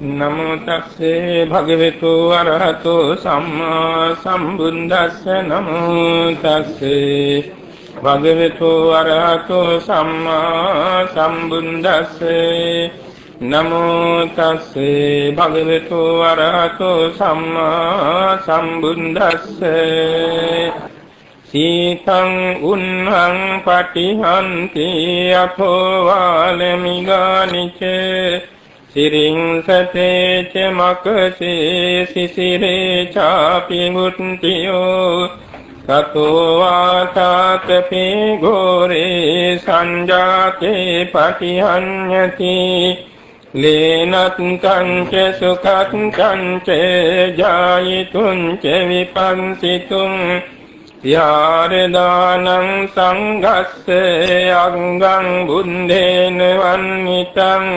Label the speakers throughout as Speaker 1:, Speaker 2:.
Speaker 1: නමෝ තස්සේ භගවතු අරහතෝ සම්මා සම්බුද්දස්ස. නමෝ තස්සේ භගවතු අරහතෝ සම්මා සම්බුද්දස්සේ. නමෝ තස්සේ භගවතු අරහතෝ සම්මා සම්බුද්දස්සේ. සීතං උන්හං පටිහන්ති අතෝ වාලමිගානිචේ. සිරින්සතේ ච මකසේ සිසිරේ චාපි මුත්තියෝ තතෝ වාසාතපේ ගෝරේ සංජාතේ පටිහඤ්ඤති ලේනත් කංච සුඛත් කංච ජායිතුං ච විපංසිතුං යාරදානං සංඝස්ස අංගං බුද්ධේන වන්නිතං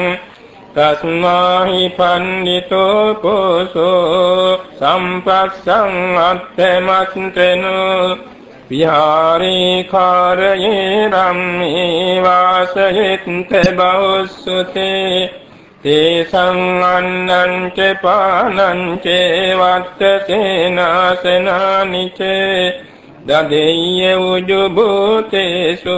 Speaker 1: තස්මාහි පන්නිතෝ පෝසෝ සම්පස්සං අත්තමස්තනු විහාරේ කාරයේ රම්මේ වාසයෙත් බෞසුතේ තේසං අන්නං ච පානං ච වත්තසේනාසනානිචේ දදෙය්‍ය උජුබුතේසු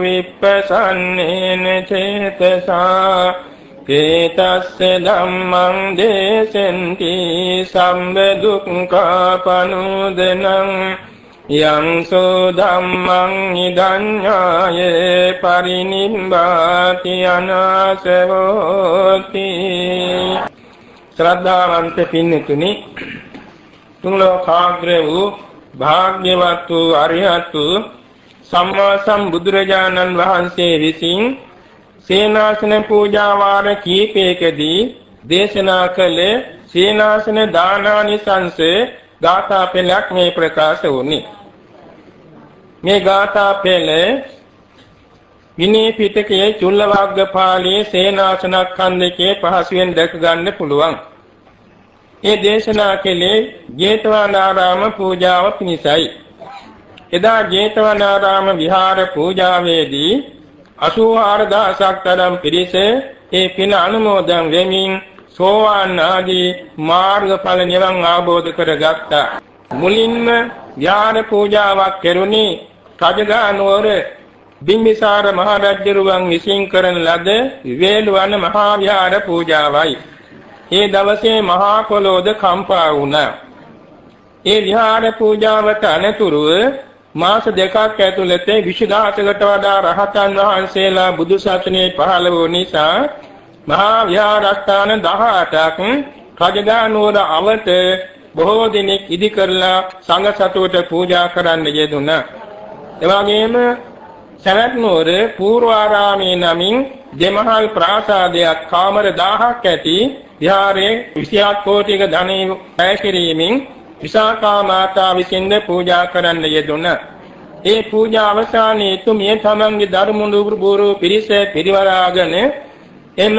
Speaker 1: විප්පසන්නේන චේතසා කේතස්ස ධම්මං දේසෙන්ති සම්බ දුක්ඛපනුදනං යං සෝ ධම්මං ඉදඤ්ඤායේ පරිනිම්බාති අනාසවෝති. ශ්‍රද්ධාවන්ත පින්නතුනි තුන් ලෝකාග්‍ර වූ භාග්‍යවත් වූ අරිහත් වූ සම්මා සම්බුදුරජාණන් වහන්සේ විසින් සේනාසන පූජා වාර කීපයකදී දේශනා කළ සේනාසන දානානිසංස ගාථා පෙළක් මේ ප්‍රකාශ වුණේ මේ ගාථා පෙළ විනී පිටකයේ චුල්ලවග්ගපාළියේ සේනාසනස්කන්ධකේ පහසුවෙන් දැක ගන්න පුළුවන්. ඒ දේශනා කළේ ජේතවනාරාම පූජාව පිණිසයි. එදා ජේතවනාරාම විහාර පූජාවේදී 84000ක් තරම් පිරිස ඒ පින අනුමෝදන් වෙමින් සෝවාන් ආදී මාර්ගඵල නිවන් අවබෝධ කරගත්තා. මුලින්ම ඥාන පූජාවක් කෙරුණේ රජගහනුවර බිම්බිසාර මහ රජුරුවන් විසින් කරන ලද වේලවන මහා විහාර පූජාවයි. ඒ දවසේ මහා පොළොද කම්පා වුණා. ඒ විහාර පූජාවට අනතුරුව මාස දෙකක් ඇතුළත 20000කට වඩා රහතන් වහන්සේලා බුදු සසුනේ පහළ වූ නිසා මහා විහාරස්ථාන 18ක් රජගහ නුවර අවත බොහෝ දිනක් ඉදි කරලා සංඝ සතුවට පූජා කරන්න යෙදුණා. එවාගෙම සරත් නුවර පූර්වාරාමේ නමින් දෙමහල් ප්‍රාසාදයක් කාමර 1000ක් ඇති විහාරයේ 27 කෝටික ධනෙ වැය කිරීමෙන් විසාකා මාතා විසින්ද පූජා කරන්න යෙදුණ. ඒ පූජා අවසානයේ තුමිය තමන්ගේ ධර්මමුළු බුරු පිරිස පිරිවරාගෙන එම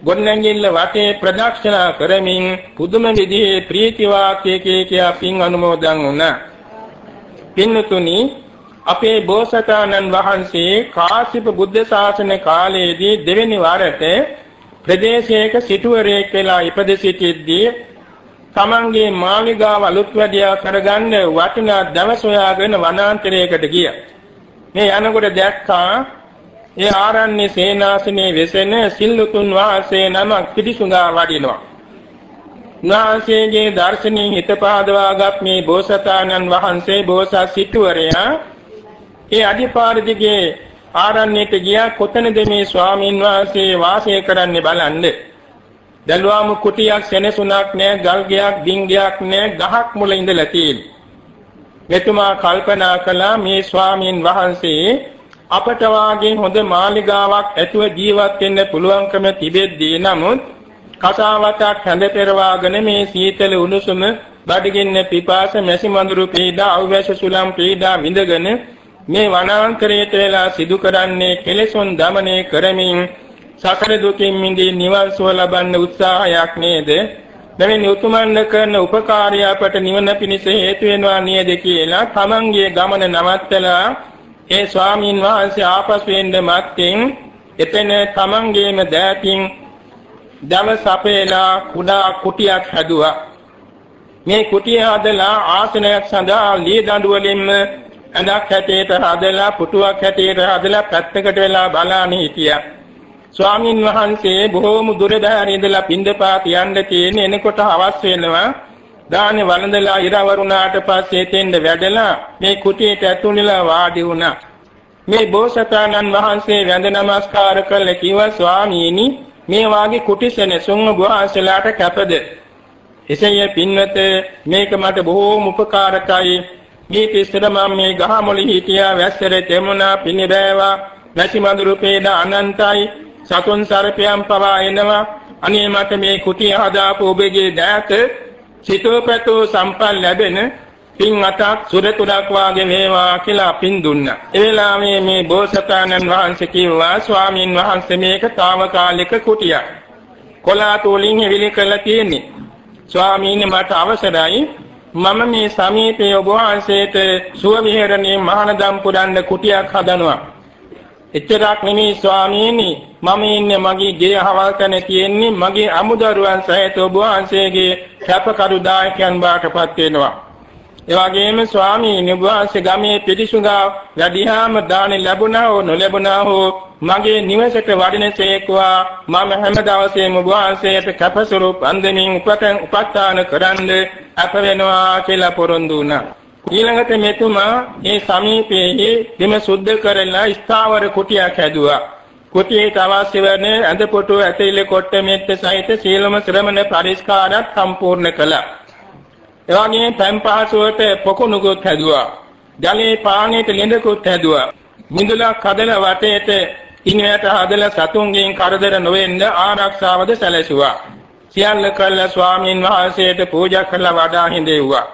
Speaker 1: ගොඩනැගිල්ල වටේ ප්‍රදක්ෂිනා කරමින් පුදුම විදිහේ ප්‍රීති වාක්‍යයකේ කියා පින් අනුමෝදන් වුණා. පින්නතුනි අපේ බෝසතාණන් වහන්සේ කාශ්‍යප බුද්ධ ශාසන කාලයේදී දෙවෙනි වරට ප්‍රදේශයක සිටුවරයෙක් වෙලා ඉපද සිටිද්දී තමන්ගේ මාලිගාව අලුත් වැඩියා කරගන්න වටිනා දවස් හොයාගෙන වනාන්තරයකට ගියා. මේ යනකොට දැක්කා ඒ ආරණ්‍ය සේනාසනේ වෙසෙන සිල්ලුතුන් වාසේ නමක් පිටිසුඟා වඩිනවා. උන්වහන්සේගේ දර්ශනීය හිත පාදවාගත් මේ බෝසතාණන් වහන්සේ බෝසත් සිටුවරයා ඒ අධිපාරදිගේ ආරණ්‍යයට ගියා කොතනද මේ ස්වාමින් වහන්සේ වාසය කරන්නේ බලන්නේ දැලුවාම කුටියක් සෙනසුණක් නෑ ගල් ගයක් දින් ගයක් නෑ ගහක් මුල ඉඳලා තියෙන්නේ. මෙතුමා කල්පනා කළා මේ ස්වාමීන් වහන්සේ අපට වාගේ හොඳ මාලිගාවක් ඇතුව ජීවත් වෙන්න පුළුවන්කම තිබෙද්දී නමුත් කසාවතක් හැඳ පෙරවාගෙන මේ සීතල උණුසුම බඩගින්න පිපාස මැසි මඳුරු පීඩා අවවැස සුලම් පීඩා විඳගෙන මේ වනාන්තරයේ තෙලා සිදු කරන්නේ කෙලෙසුන් দমনය කරමින් සසර දුකින් මිදී නිවන් සුව ලබන්න උත්සාහයක් නේද? මෙවැනි උතුමන් කරන උපකාරය අපට නිවන පිණිස හේතු වෙනවා නේද කියලා තමන්ගේ ගමන නවත්තලා ඒ ස්වාමීන් වහන්සේ ආපසු එන්න මත්තෙන් එතන තමන්ගේම දෑතින් දවස් අපේලා කුඩා කුටියක් හැදුවා. මේ කුටිය හදලා ආසනයක් සඳහා ලී දඬු වලින්ම ඇඳක් හැටියට හදලා පුටුවක් හැටියට හදලා පැත්තකට වෙලා බලාන හිටියා. ස්වාමින් වහන්සේ බොහෝම දුර බැහැර ඉඳලා පින්දපාත යන්න තියෙන එනකොට හවස් වෙනවා. දානේ වළඳලා ඉරවරුණාට පස්සේ තෙන්ද වැඩලා මේ කුටියට ඇතුළලා වාඩි වුණා. මේ බෝසතාණන් වහන්සේ වැඳ නමස්කාර කළ කිව්වා ස්වාමීනි මේ වාගේ කුටිසෙන සුංග වහන්සේලාට කැපද එසේය පින්වත මේක මට බොහෝම උපකාරකයි මේ තිස්සර මම මේ ගහ මොළි හිටියා වැස්සර තෙමුණා පිනිබෑවා නැසි මඳුරු පේන අනන්තයි සතුන් සර්පයන් පවා එනවා අනේ මට මේ කුටිය හදාපු ඔබගේ දෑත සිතෝපතෝ සම්පල් ලැබෙන පින් අතක් සුරතුරක් වාගේ වේවා කියලා පින් දුන්නා. ඒ වෙලාවේ මේ බෝසතාණන් වහන්සේ කිව්වා ස්වාමින් වහන්සේ මේක తాවකාලික කුටියක්. කොලාතෝලින් හිවිලි කරලා තියෙන්නේ. ස්වාමීන් මට අවසරයි මම මේ සමීපයේ ඔබ වහන්සේට සුව විහරණේ මහානදම් පුරන්න කුටියක් හදනවා. එච්චරක් නෙමෙයි ස්වාමීනි මම ඉන්නේ මගේ ගේ හවල් තැන තියෙන්නේ මගේ අමුදරුවන් සහිත ඔබ වහන්සේගේ කැපකරු දායකයන් බාටපත් වෙනවා. ඒ වගේම ස්වාමීන් වහන්සේ ගමේ පිටිසුඟා වැඩිහාම දාන ලැබුණා හෝ නොලැබුණා හෝ මගේ නිවසට වඩිනසේකවා මම හැම දවසේම වහන්සේට කැපසරු පන්දමින් උපතන් උපස්ථාන කරන්න අප වෙනවා කියලා පොරොන්දු වුණා. ඊළඟට මෙතුමා මේ සමීපයේ බිම සුද්ධ කරලා ස්ථාවර කුටියක් හැදුවා. කුටියට අවශ්‍ය වන ඇඳ පොටු ඇතිලි කොට මෙත්ත සහිත සීලම ශ්‍රමණ පරිස්කාරات සම්පූර්ණ කළා. එවැගේ පෑන් පහසුවට පොකුණුකුත් හැදුවා. ජලයේ පානීයට ලිඳකුත් හැදුවා. මිදුලක් හදලා වටේට ඉන්වැට හදලා සතුන්ගෙන් කරදර නොවෙන්න ආරක්ෂාවද සැලසුවා. සියල්ල කළ ස්වාමීන් වහන්සේට පූජා කළ වඩා හිඳෙව්වා.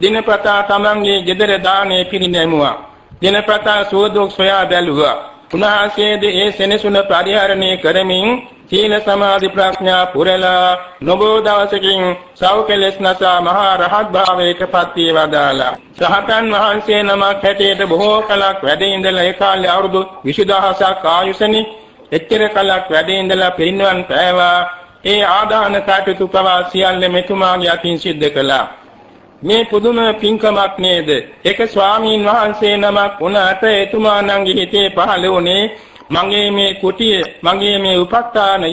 Speaker 1: දිනපතා තමන්ගේ ගෙදර දානේ පිරිනැමුවා. දිනපතා සුවදුක් සොයා බැලුවා. උන්වහන්සේද ඒ සෙනසුන පරිහරණය කරමින් සීල සමාධි ප්‍රඥා පුරලා නොබෝ දවසකින් සෞකලස් නසා මහා රහත් භාවයට පත් වේවදාලා සහතන් වහන්සේ නමක් හැටියට බොහෝ කලක් වැඩ ඉඳලා ඒ කාලේ අවුරුදු 20000ක් ආයුෂනි එච්චර කලක් වැඩ ඉඳලා පිරිනවන් පෑවා ඒ ආදාන කටයුතු පවා සියල්ල මෙතුමාගේ අතින් සිද්ධ කළා මේ පුදුම පින්කමක් නේද ඒක ස්වාමීන් වහන්සේ නමක් වුණාට එතුමාණන්ගේ හිතේ පහළ වුණේ මගේ මේ කුටිය මගේ මේ උපස්ථානය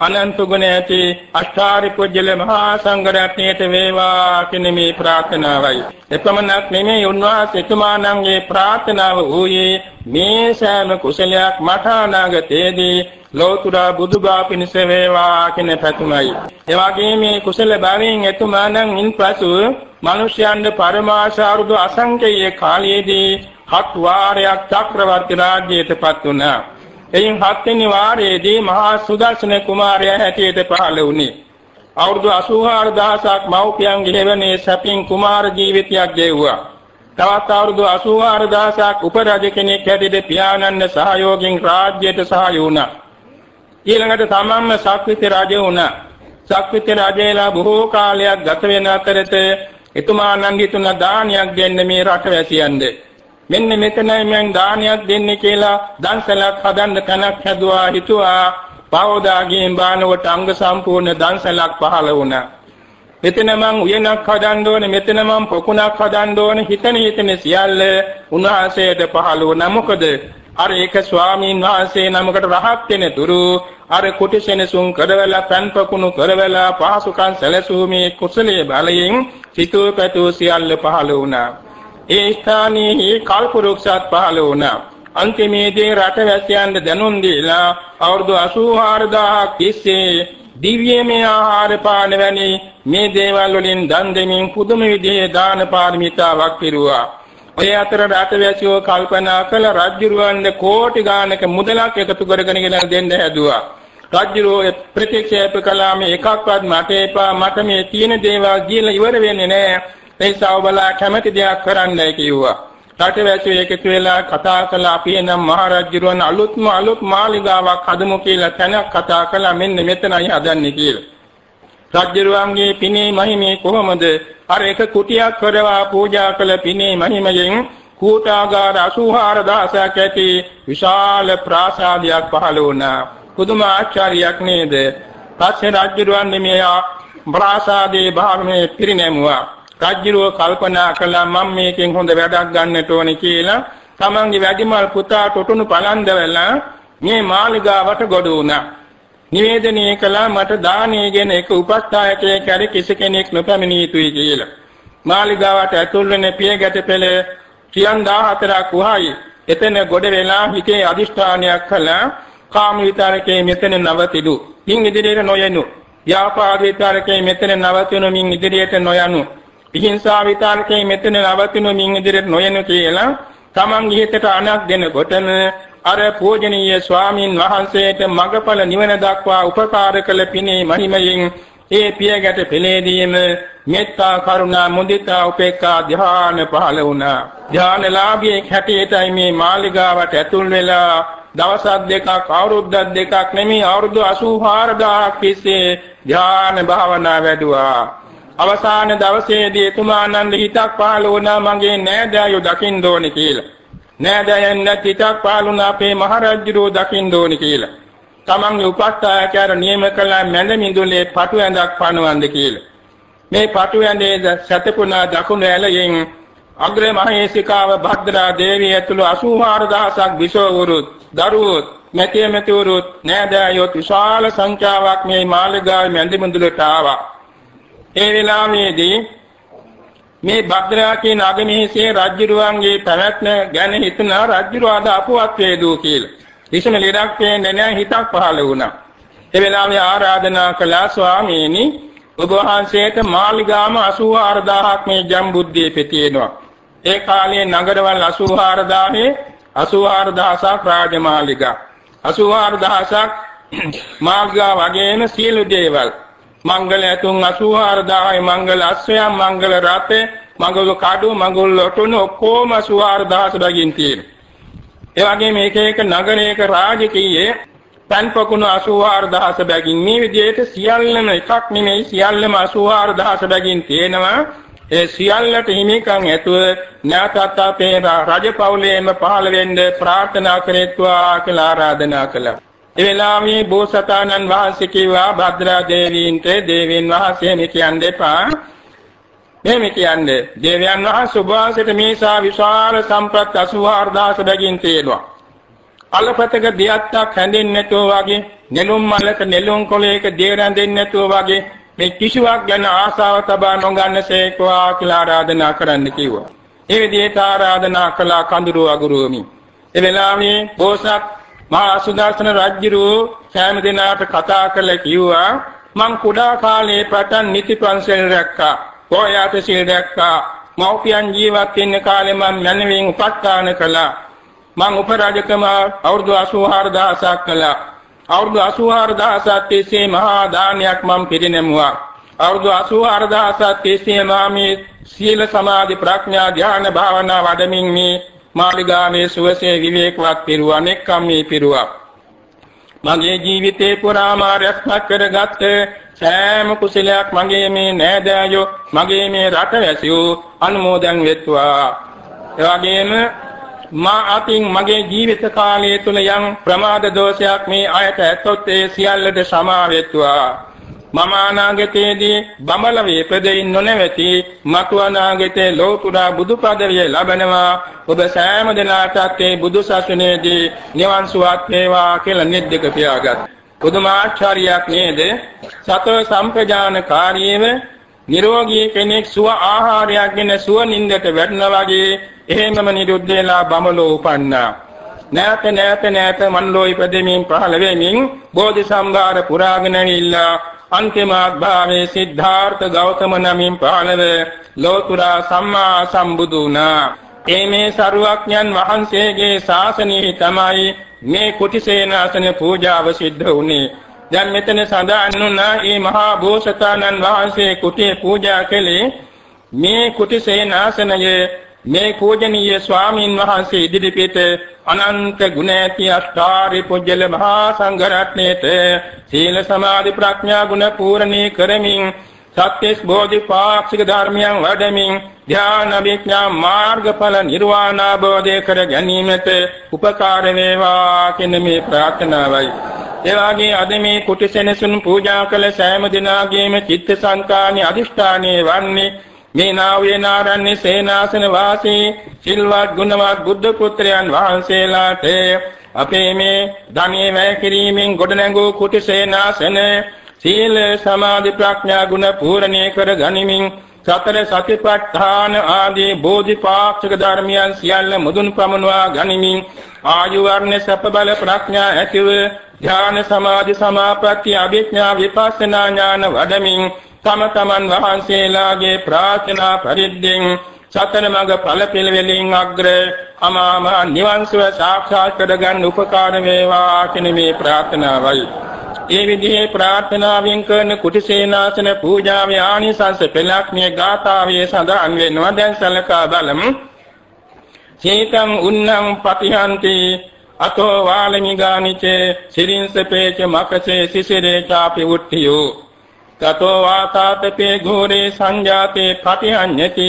Speaker 1: අනන්ත ගුණ ඇති අෂ්ටාරි පුජ්‍යල මහා සංඝරත්නයට වේවා කියන මේ ප්‍රාර්ථනාවයි එපමණක් නෙමෙයි උන්වහන්සේ එතුමාණන්ගේ ප්‍රාර්ථනාව වූයේ මේ සෑම කුසලයක් මට අනාගතයේදී ලෝතුරා බුදුබා පිණිස වේවා කියන පැතුමයි. ඒ වගේම මේ කුසල භාවයෙන් එතුමාණන් ඉන්පසු මිනිසයන්ගේ පරමාශාරුදු අසංකේය කාලයේදී හත් වාරයක් චක්‍රවර්ති රාජ්‍යයටපත් වුණා. එයින් හත්වෙනි වාරයේදී මහා සුදර්ශන කුමාරයා හැටියට පහළ වුණේ. අවුරුදු 84000ක් මව්පියන්ගේ හැවනේ සැපින් කුමාර ජීවිතයක් ගෙවුවා. තවත් අවුරුදු 84000ක් උපරාජ කෙනෙක් හැටියට පියාණන් සහයෝගයෙන් රාජ්‍යයට සහාය වුණා. ඊළඟට තමන්ම සක්විති රජ වුණා. සක්විති රජේලා බොහෝ කාලයක් ගත වෙන අතරත එතුමාණන්ගේ තුන දානයක් දෙන්න මේ රටවැසියන්ද මෙන්න මෙතනයි මම දානයක් දෙන්නේ කියලා දන්සලක් හදන්න තැනක් හැදුවා හිතුවා පවෝදාගෙන් බානවට අංග සම්පූර්ණ දන්සලක් පහළ වුණා. මෙතන මං උයනක් හදන්න ඕනේ මෙතන මං පොකුණක් හදන්න ඕනේ හිතන හිතන සියල්ල උන්වහන්සේට පහළ වුණා. මොකද අර ඒක ස්වාමීන් වහන්සේ නමකට රහත් වෙන තුරු අර කුටිසෙනසුන් කරවලා පන් පකුණු කරවලා පහසුකම් සැලසුමේ කුසලයේ බලයෙන් සිතෝ පැතෝ සියල්ල පහළ වුණා. ඒ ස්ථානයේ කල්පරුක්ෂත් පහළ වුණා. අන්තිමේදී රටවැසියන්ට දැනුම් දීලා අවුරුදු 84000ක් තිස්සේ දිව්‍යමය ආහාර පාන වැනි මේ දේවල් වලින් දන් දෙමින් පුදුම විදිහේ දාන පාරමිතාවක් පිරුවා. ඔය අතර රටවැසියෝ කල්පනා කළ රජුරවන්ද කෝටි ගානක මුදලක් එකතු කරගෙන ගෙන දෙන්න හැදුවා. රජුරෝ ප්‍රතික්ෂේප කළා මේ එකක්වත් මට එපා මට මේ තියෙන දේවල් දීලා ඉවර වෙන්නේ නැහැ. නිසා ඔබලා කැමැති දෙයක් කරන්නයි කිව්වා. රටවැසියෝ එකතු වෙලා කතා කළා අපි එනම් මහරජුරුවන් අලුත්ම අලුත් මාලිගාවක් හදමු කියලා තැනක් කතා කළා මෙන්න මෙතනයි හදන්නේ කියලා. රජුරුවන්ගේ පිනේ මහිමේ කොහොමද? අර එක කුටියක් කරවා පූජා කළ පිනේ මහිමයෙන් කූටාගාර 84000ක් ඇති විශාල ප්‍රාසාදයක් පහළ වුණා. පුදුම ආශ්චර්යයක් නේද? පස්සේ රජුරන් මේ ප්‍රාසාදේ භාගමේ පිරිනැමුවා. රජුරෝ කල්පනා කළා මම මේකෙන් හොඳ වැඩක් ගන්නට ඕනේ කියලා තමන්ගේ වැඩිමල් පුතා टොටුණු පලන්දවලා මේ මාලිගාවට ගොඩ වුණා. නිවේදනය කළා මට දානීය ගැන එක උපස්ථායකයෙක් හරි කිසි කෙනෙක් නොපැමිණිය යුතුයි කියලා. මාලිගාවට ඇතුල් වෙන පියගැට පෙළ කියන් 14ක් වහයි. එතන ගොඩ වෙලා හිතේ අදිෂ්ඨානයක් කළා කාම විතරකේ මෙතන නවතිදු. මින් ඉදිරියට නොයනු. ව්‍යාපාද විතරකේ මෙතන නවතිනු මින් ඉදිරියට නොයනු. විහිංසා විතරකේ මෙතන නවතිනු මින් ඉදිරියට නොයනු කියලා තමන්ගේ හිතට අනක් දෙනකොටම අර පූජනීය ස්වාමින් වහන්සේට මගඵල නිවන දක්වා උපකාර කළ පිනේ මහිමයෙන් ඒ පියගැට පෙළේදීම මෙත්තා කරුණා මුදිතා උපේක්ඛා ධ්‍යාන පහළ වුණා. ධ්‍යානලාභී හැටියටයි මේ මාලිගාවට ඇතුල් වෙලා දවසක් දෙකක් අවුරුද්දක් දෙකක් නෙමෙයි අවුරුදු 84000ක් තිස්සේ ධ්‍යාන භාවනා වැඩුවා. අවසාන දවසේදී එතුමානන්ද හිතක් පහළ වුණා මගේ නෑදෑයෝ දකින්න ඕනේ කියලා. නෑදෑයන් නැති හිතක් පහළ වුණා අපේ මහරජුරෝ දකින්න ඕනේ කියලා. තමන්ගේ උපස්ථායකයර නියම කළ මැද මිදුලේ පටු ඇඳක් පනවන්න කියලා. මේ පටු ඇඳේ සතපුණා දකුණු ඇලයෙන් අග්‍ර මහේසිකාව භද්‍රා දේවිය ඇතුළු 84000ක් විසවවරුත් දරුවොත් මෙතිය මෙතිවරුත් නෑදෑයොත් විශාල සංඛ්‍යාවක් මේ මාළිගාවේ මැද මිදුලට ආවා. ඒ වෙලාවේදී මේ භද්‍රා කියන අගමේසේ රජුරුවන්ගේ පැවැත්ම ගැන හිතන රජුරුව අද අපවත් වේදෝ කියලා. කිසිම ලෙඩක් පේන්නේ නැහැ හිතක් පහළ වුණා. ඒ වෙලාවේ ආරාධනා කළා ස්වාමීනි ඔබ වහන්සේට මාලිගාම 84000ක් මේ ජම්බුද්දීපේ පෙතියෙනවා. ඒ කාලයේ නගරවල් 84000 84000ක් රාජමාලිගා 84000ක් මාර්ගා වගේම සියලු දේවල් මංගල ඇතුන් 84000යි මංගල අස්වැයන් මංගල රථේ මංගල කඩු මංගල ඔටුන ඔක්කොම 84000 බගින් තියෙනවා. ඒ වගේම එක එක නගරයක රාජකීය පන්පකුණු 84000 බැගින් මේ විදිහට සියල්ලම එකක් නෙමෙයි සියල්ලම 84000 බැගින් තියෙනවා ඒ සියල්ලට හිමිකම් ඇතුව නැවතත් අපේ රජපෞලේම පහළ වෙන්න ප්‍රාර්ථනා කරේත්වා කියලා ආරාධනා කළා ඒ වෙලාවේ බෝසතාණන් වහන්සේ කිව්වා භද්‍රා දේවීන්ට දේවීන් වහන්සේ මේ කියන්න එපා. මෙහෙම කියන්නේ දේවයන් වහන්සේ උභාසයට මේසා විශාල සම්ප්‍රත් 84000 බැගින් තියෙනවා. අලපතක දියත්තක් හැඳෙන්නේ නැතුව වගේ නෙළුම් මලක නෙළුම් කොළයක දිය රැඳෙන්නේ නැතුව වගේ මේ කිසිවක් ගැන ආසාව තබා නොගන්නසේකවා කියලා ආරාධනා කරන්න කිව්වා. ඒ විදිහට ආරාධනා කළා කඳුරු අගුරුවමි. ඒ වෙලාවේ බෝසත් මහා සුදර්ශන රජුරෝ සෑම දිනාට කතා කළා කිව්වා මං කුඩා කාලේ පටන් නිතිපන්සල් රැක්කා. පොයාත සීල් රැක්කා. මව්පියන් ජීවත් වෙන්න කාලේ මම මැනවින් උපස්ථාන කළා. මං උපරාජකම අවුරුදු 84000ක් කළා. අවුරුදු 84000ක් තිස්සේ මහා දානයක් මම පිරිනැමුවා. අවුරුදු 84000ක් තිස්සේ මා මේ සීල සමාධි ප්‍රඥා ධ්‍යාන භාවනා වඩමින් මේ මාලිගාමේ සුවසේ විවේකවත් පිරුවා නෙක්ඛම්මී පිරුවා. මගේ ජීවිතේ පුරාම රැස්මක් කරගත් සෑම කුසලයක් මගේ මේ නෑදෑයෝ මගේ මේ රටවැසියෝ අනුමෝදන් වෙත්වා. එවැගේම මා අතින් මගේ ජීවිත කාලය තුල යම් ප්‍රමාද දෝෂයක් මේ අයට ඇතොත් ඒ සියල්ලට සමා වෙත්වා මම අනාගතයේදී බඹල වේපදෙයින් නොනැවති මතු අනාගතයේ ලෝතුරා බුදු පදවිය ලබනවා. ඔබ සෑම දිනාටත් ඒ බුදු සසුනේදී නිවන් සුවත් වේවා කියලා නිද්දක පියාගත්. පුදුමාචාරියක් නේද? සතෝ සම්ප්‍රජානකාරීව නිරෝගී කෙනෙක් සුව ආහාරයක්ගෙන සුව නින්දට වැටෙනා වගේ එහෙමම නිරුද්ධ වෙලා බඹලෝ උපන්නා. නැත නැත නැත මන්ලෝ ඉපදෙමින් පහළ වෙමින් බෝධි සම්භාර පුරාගෙන ඇවිල්ලා අන්තිමාභාවයේ සිද්ධාර්ථ ගෞතම නමින් පහළව ලෝතුරා සම්මා සම්බුදු වුණා. ඒ මේ සරුවක්ඥන් වහන්සේගේ ශාසනයෙහි තමයි මේ කුටිසේනාසන පූජාව සිද්ධ වුණේ. දැන් මෙතන සඳහන් වුණා මේ මහා බෝසතාණන් වහන්සේ කුටිය පූජා කළේ මේ කුටිසේනාසනයේ මේ පූජනීය ස්වාමින් වහන්සේ ඉදිරිපිට අනන්ත ගුණ ඇති අෂ්ටාරි පුජ්‍යල මහා සංඝ රත්නයේත සීල සමාධි ප්‍රඥා ගුණ පූර්ණී කරමින් සත්‍යස් බෝධිපාක්ෂික ධර්මයන් වඩමින් ධ්‍යාන විඥා මාර්ගඵල නිර්වාණ අවබෝධය කර ගැනීමට උපකාර වේවා කියන මේ ප්‍රාර්ථනාවයි. එවාගේ අද මේ කුටිසෙනසුන් පූජා කළ සෑම දිනාගේම චිත්ත සංකාණි අදිෂ්ඨානයේ වන්නේ මේ නාවයේ නාරන්නේ සේනාසන වාසී සිල්වත් ගුණවත් බුද්ධ පුත්‍රයන් වහන්සේලාට අපේ මේ ධනිය වැය කිරීමෙන් ගොඩනැගූ කුටිසේනාසන සීල සමාධි ප්‍රඥා ගුණ පූර්ණේ කර ගනිමින් සතර සතිපට්ඨාන ආදී බෝධිපාක්ෂික ධර්මයන් සියල්ල මුදුන් පමුණවා ගනිමින් ආයු වර්ණ සප බල ප්‍රඥා ඇතිව ඥාන සමාධි සමාපatti අභිඥා විපස්සනා ඥාන වඩමින් තම තමන් වහන්සේලාගේ ප්‍රාර්ථනා පරිද්දෙන් සතර මඟ ඵල පිළිවෙලින් අග්‍ර අමාම නිවන් සුව සාක්ෂාත් කරගන්න උපකාර වේවා කියන මේ ප්‍රාර්ථනාවයි. ඒ විදිහේ ප්‍රාර්ථනාවෙන් කරන කුටිසේනාසන පූජාවේ ආනිසංස පෙළක් මේ ගාථාවේ සඳහන් වෙනවා. දැන් සලකා බලමු. චේතං උන්නං පටිහන්ති අතෝ වාලමිගානිචේ සිරින්සපේච මකසේ සිසිරේ ചാපි උට්ඨියෝ තතෝ වාතාතපේ ඝෝරේ සංජාතේ පටිහඤ්ඤති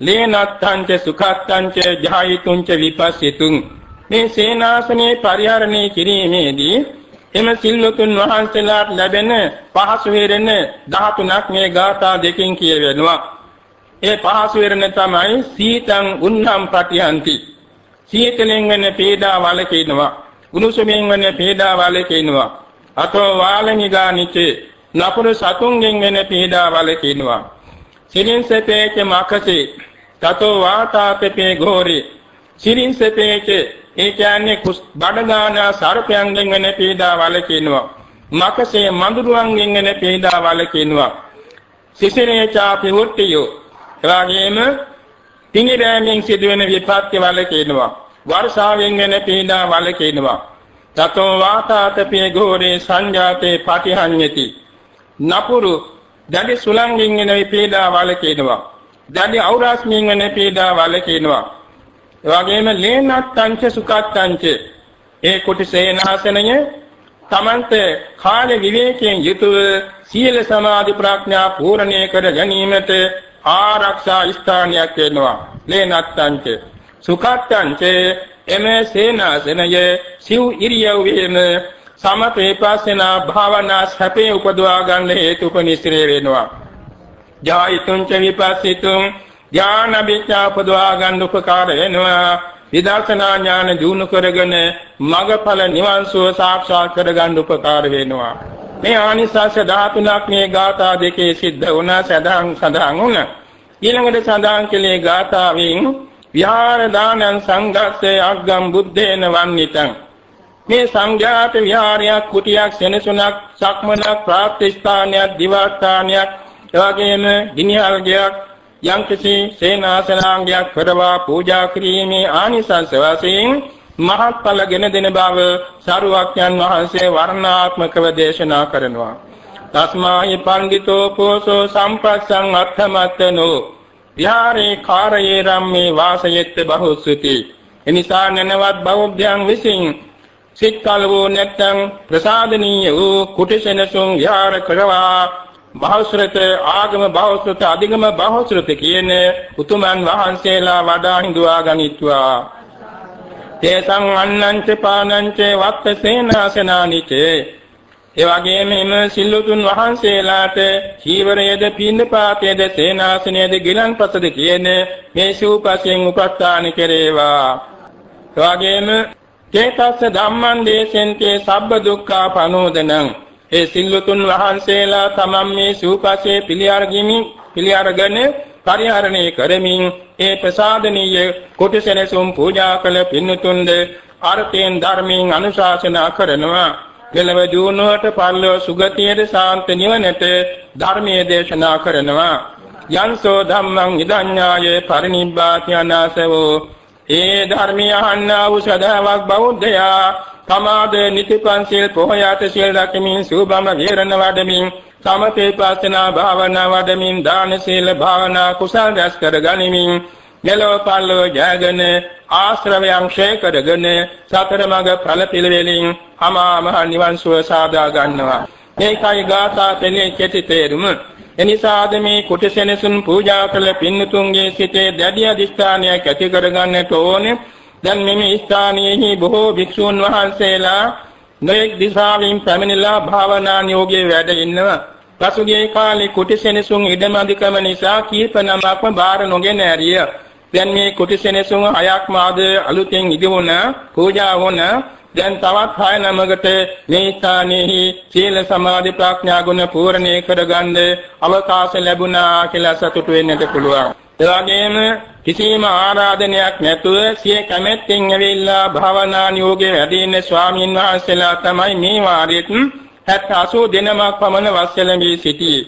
Speaker 1: ලේනත්තංච සුඛත්තංච ජායිතුංච විපස්සිතුං මේ සේනාසනේ පරිහරණය කිරීමේදී එම සිල්ලුතුන් වහන්සේලාට ලැබෙන පහසු වෙරෙන 13ක් මේ ගාථා දෙකෙන් කියවෙනවා. ඒ පහසු වෙරෙන තමයි සීතං උන්නම් පටියන්ති. සීතලෙන් වෙන පීඩා වලකිනවා. උණුසුමින් වෙන පීඩා වලකිනවා. අතෝ වාලනිගානිචේ නපුරු සතුන්ගෙන් වෙන පීඩා වලකිනවා. සිරින්සපේච මකසේ තතෝ වාතාපේ ගෝරේ සිරින්සපේච ඒ කියන්නේ බඩගාන සර්පයන්ගෙන් වෙන පීඩා වලකිනවා. මකසේ මඳුරුවන්ගෙන් වෙන පීඩා වලකිනවා. සිසිරේ චාපි වුට්ටියෝ එවාගෙම පිඟිරෑමෙන් සිදුවෙන විපත්ති වලකිනවා. වර්ෂාවෙන් වෙන පීඩා වලකිනවා. තතෝ වාතාතපේ ගෝරේ සංජාතේ පටිහඤ්ඤති. නපුරු. දැඩි සුලංගෙන් වෙන පීඩා වලකිනවා. දැඩි අවරාස්මින් වෙන පීඩා වලකිනවා. එවැගේම ලේනත්තංච සුඛත්තංච ඒ කුටි සේනාසනය තමන්ට කාල විවේකයෙන් යුතුව සීල සමාධි ප්‍රඥා පූර්ණේ කර ගැනීමට ආරක්ෂා ස්ථානයක් වෙනවා. ලේනත්තංච. සුඛත්තංච එම සේනාසනය සිව් ඉරියව්වෙම සමපේපස්සනා භාවනා සැපේ උපදවා ගන්න හේතුපනිස්ත්‍රේ වෙනවා. ජායිතුංච විපස්සිතුං ඥාන විඥා උපදවා ගන්න උපකාර වෙනවා. විදර්ශනා ඥාන දිනු කරගෙන මගඵල නිවන් සුව සාක්ෂාත් කරගන්න උපකාර වෙනවා. මේ ආනිසංස 13ක් මේ ගාථා දෙකේ සිද්ධ වුණා. සදාන් සදාන් වුණ. ඊළඟට සදාන් කෙලේ ගාථාවෙන් විහාර දානං සංඝස්සේ අග්ගම් බුද්දේන වන්නිතං. මේ සංඝයාත විහාරයක් කුටියක් සෙනසුනක් සක්මනක් ප්‍රාර්ථස්ථානයක් දිවාස්ථානයක් එවැගේම ගිනිහල්ගයක් යම්කිසි සේනාසනාංගයක් කරවා පූජා කිරීමේ ආනිසංස වශයෙන් මහත්ඵලගෙන දෙන බව සරුවක්යන් වහන්සේ වර්ණාත්මකව දේශනා කරනවා. තස්මායි පණ්ඩිතෝ පෝසෝ සම්පස්සං අත්තමත්තනෝ විහාරේ කාරයේ රම්මේ වාසයෙත් බහුසුති. එනිසා නැනවත් බෞද්ධයන් විසින් සිත්කල වූ නැත්නම් ප්‍රසාදනීය වූ කුටිසෙනසුන් විහාර කරවා බහුශ්‍රත ආගම බහුශ්‍රත අධිගම බහුශ්‍රත කියන උතුමන් වහන්සේලා වඩා හිඳුවා ගනිත්වා. තේසං අන්නංච පානංච වත්තසේනාසනානිච. ඒ වගේම එම සිල්ලුතුන් වහන්සේලාට චීවරයේද පින්නපාතයේද සේනාසනයේද ගිලන්පසද කියන මේ සූපසෙන් උපස්ථාන කෙරේවා. ඒ වගේම කේතස්ස ධම්මං දේශෙන්තේ සබ්බ දුක්ඛා පනෝදනං. ඒ සිල්වතුන් වහන්සේලා තමන් මේ සූපසේ පිළිඅරගිමින් පිළිඅරගෙන පරිහරණය කරමින් ඒ ප්‍රසාදනීය කුටිසෙනසුම් පූජා කළ පින්තුන්ද අර්ථයෙන් ධර්මයෙන් අනුශාසනා කරනවා. මෙලව දුණුවට පල්ලව සුගතියේ ශාන්ත නිවනට ධර්මයේ දේශනා කරනවා. යන්සෝ ධම්මං ඉදඤ්ඤාය පරිනිබ්බාති අනාසවෝ ඒ ධර්මය අහන්නා වූ සදාවක් බෞද්ධයා තමාද නිතිපන්සිල් පොහොයාට සිල් රැකමින් සූබම වේරණ වඩමින් සමතේ පාසනා භාවනා වඩමින් දාන සීල භාවනා කුසල් රැස් කර ගනිමින් මෙලොව පල්ලව ජයගෙන ආශ්‍රවයන් ක්ෂය කරගෙන සතර මඟ ඵල පිළිවෙලින් අමා මහ නිවන් සුව සාදා ගන්නවා. මේකයි ගාථා පෙළේ කෙටි තේරුම. එනිසාද මේ කුටිසෙනසුන් පූජා කළ පින්නතුන්ගේ සිතේ දැඩි අධිෂ්ඨානයක් ඇති කරගන්නට ඕනේ දැන් මෙමි ස්ථානයේහි බොහෝ භික්ෂූන් වහන්සේලා නොඑක් දිශාවෙන් පැමිණිලා භාවනා නියෝගයේ වැඩ ඉන්නවා. පසුගිය කාලේ කුටිසෙනසුන් ඉදමදිකම නිසා කීප නමක්ම බාර නොගෙන ඇරිය. දැන් මේ කුටිසෙනසුන් හයක් මාද අලුතෙන් ඉදිවුණ පූජා වුණ දැන් තවත් හය නමකට මේ ස්ථානයේහි සීල සමාධි ප්‍රඥා ගුණ පූර්ණේ කරගන්න අවකාශ ලැබුණා කියලා සතුටු වෙන්නට පුළුවන්. ඒ වගේම කිසිම ආරාධනයක් නැතුව සිය කැමැත්තෙන් ඇවිල්ලා භාවනා නියෝගයේ වැඩි ඉන්න ස්වාමීන් වහන්සේලා තමයි මේ වාරෙත් 70 දිනමක් පමණ වස්සලඹී සිටියේ.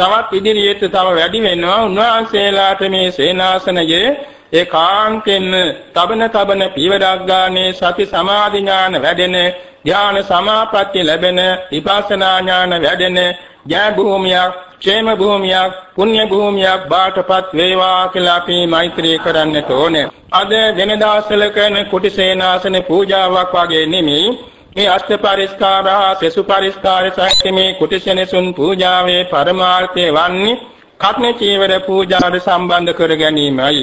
Speaker 1: තවත් ඉදිරියට තව වැඩි වෙනවා උන්වහන්සේලාට මේ සේනාසනයේ ඒකාන්තෙන් තබන තබන පීවරක් ගානේ සති සමාධි ඥාන වැඩෙන ඥාන සමාපatti ලැබෙන විපස්සනා ඥාන වැඩෙන ඥාන භූමියක් ക്ഷേම භූමියක් පුණ්‍ය භූමියක් බාටපත් වේවා කියලා අපි මෛත්‍රී කරන්නට ඕනේ. අද වෙනදාසල කරන කුටි සේනාසන පූජාවක් වගේ නෙමෙයි මේ අෂ්ට පරිස්කාරා සසු පරිස්කාර සහිත මේ කුටිසෙනසුන් පූජාවේ පරමාර්ථය වන්නේ කත්න චීවර පූජාවට සම්බන්ධ කර ගැනීමයි.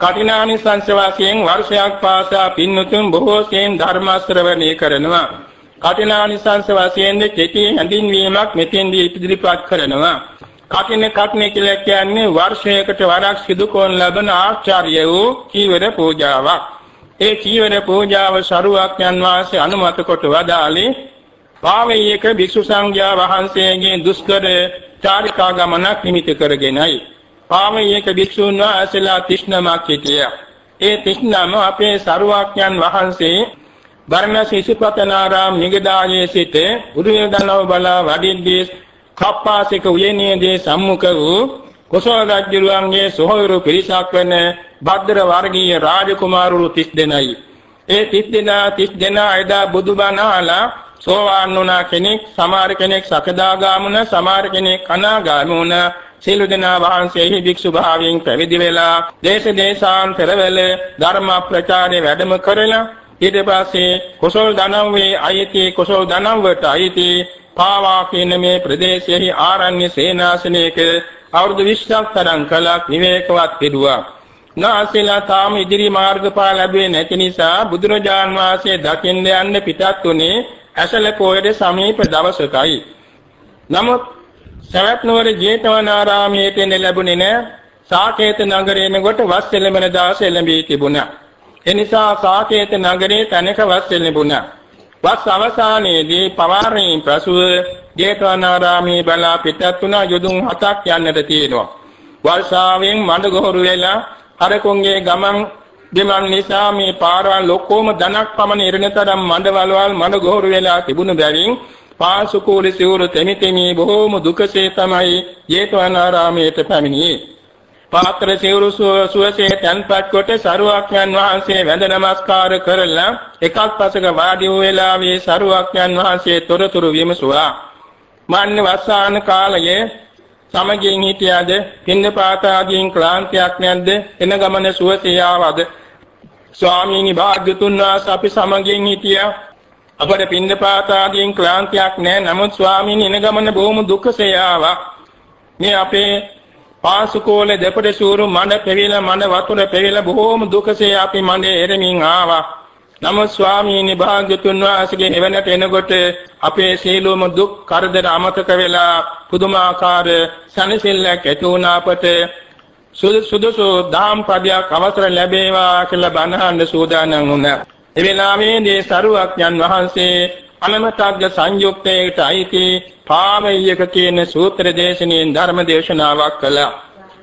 Speaker 1: කටිනානිසංස වාසයෙන් වර්ෂයක් පාසා පින්නුතුන් බොහෝ සෙයින් ධර්ම ශ්‍රවණය කරනවා. කටිනානිසංස වාසයෙන් කෙටි හැඳින්වීමක් මෙතෙන්දී ඉදිරිපත් කරනවා. කටින කටින කියලා කියන්නේ වර්ෂයකට වරක් සිදු කරන ලබන ආචාර්ය වූ චීවර පූජාවක්. ඒ චීවර පූජාව සරුවක්යන් වාසේ අනුමත කොට වදාළේ පාවෙයක භික්ෂු සංඝයා වහන්සේගේ දුෂ්කර චාරිකා ගමනක් නිමිති කරගෙනයි. පාවෙයක භික්ෂුන් වහන්සේලා 39ක් සිටියා. ඒ 39 අපේ සරුවක්යන් වහන්සේ බර්ණස් ඉසිපතනාරාම නිගදායේ සිට උරුවේදනව බලා වඩින්දී කප්පාසික උයනේදී සම්මුඛ වූ කොසල් රජුගේ සොහොයුරු පිරිසක් වෙන භද්‍ර වර්ගීය රාජකුමාරවරු 30 දෙනයි. ඒ 30 දෙනා 30 දෙනා එදා බුදුබණ අහලා සෝවාන් වුණා කෙනෙක්, සමහර කෙනෙක් සකදාගාමුණ, සමහර කෙනෙක් අනාගාමුණ සියලු දෙනා වහන්සේහි භික්ෂු භාවයෙන් පැවිදි වෙලා දේශ දේශාන්තරවල ධර්ම ප්‍රචාරය වැඩම කරලා ඊට පස්සේ කුසල් ධනම් වේ අයිති කුසල් ධනම් වට අයිති පාවා කියන මේ ප්‍රදේශයෙහි ආරණ්‍ය සේනාසනයක අවුරුදු 20ක් තරම් කලක් විවේකවත් පිරුවා. නාසීලා තාම ඉදිරි මාර්ගඵල ලැබුවේ නැති නිසා බුදුරජාන් වහන්සේ දකින්න යන්න පිටත් උනේ ඇසල පොයේ සමීප දවසකයි. නමුත් සවැත් නුවර ජේතවනාරාමයේ තෙන්න ලැබුණේ නැහැ. සාකේත නගරයෙන් කොට වස් එළඹෙන දාස එළඹී තිබුණා. ඒ නිසා සාකේත නගරේ තැනක වස් එළඹුණා. වස් අවසානයේදී පවාරණින් පසුව ජේතවනාරාමයේ බලා පිටත් වුණා යොදුන් හතක් යන්නට තියෙනවා. වර්ෂාවෙන් මඩගොහරු වෙලා හරකුන්ගේ ගමන් දෙමන් නිසා මේ පාරවල් ඔක්කොම ධනක් පමණ ඉරණ තරම් මඩවලවල් මඩගොහරු වෙලා තිබුණු බැවින් පාසුකූල සිවුරු තෙමි තෙමි බොහෝම දුකසේ තමයි ජේතවනාරාමයට පැමිණියේ. පාත්‍ර සිවුරු සුවසේ තන්පත් කොට සරුවක්ඥන් වහන්සේ වැඳ නමස්කාර කරලා එකක් පසක වාඩි වූ වෙලාවේ සරුවක්ඥන් වහන්සේ තොරතුරු විමසුවා. මන්න වස්සාන කාලයේ සමගින් හිටියද පින්නපාත ආදීන් ක්ලාන්තියක් නැද්ද? එන ගමන සුවසේ ආවද? ස්වාමීනි භාග්‍යතුන් වහන්සේ අපි සමගින් හිටියා. අපට පින්නපාත ආදීන් ක්ලාන්තියක් නැහැ නමුත් ස්වාමීනි එන ගමන බොහොම දුකසේ ආවා. මේ අපේ පාසුකෝල දෙපඩ සූරු මඩ පෙවිල මඩ වතුර පෙවිල බොහෝම දුකසේ අපි මඩේ එරමින් ආවා. නමුත් ස්වාමීනි භාග්‍යතුන් වහන්සේගේ එවනට එනකොට අපේ සීලෝම දුක් කරදර අමතක වෙලා පුදුමාකාර සනසිල්ලක් ඇති වුණා අපට සුදුසු දාම් පදයක් අවසර ලැබේවා කියලා බණහන්න සූදානම් වුණා. ඒ වෙලාවේදී සරුවක්ඥන් වහන්සේ අනමතග්ග සංයුක්තයට අයිති පාමයක කියන සූත්‍ර දේශනෙන් ධර්ම දේශනාවක් කළා.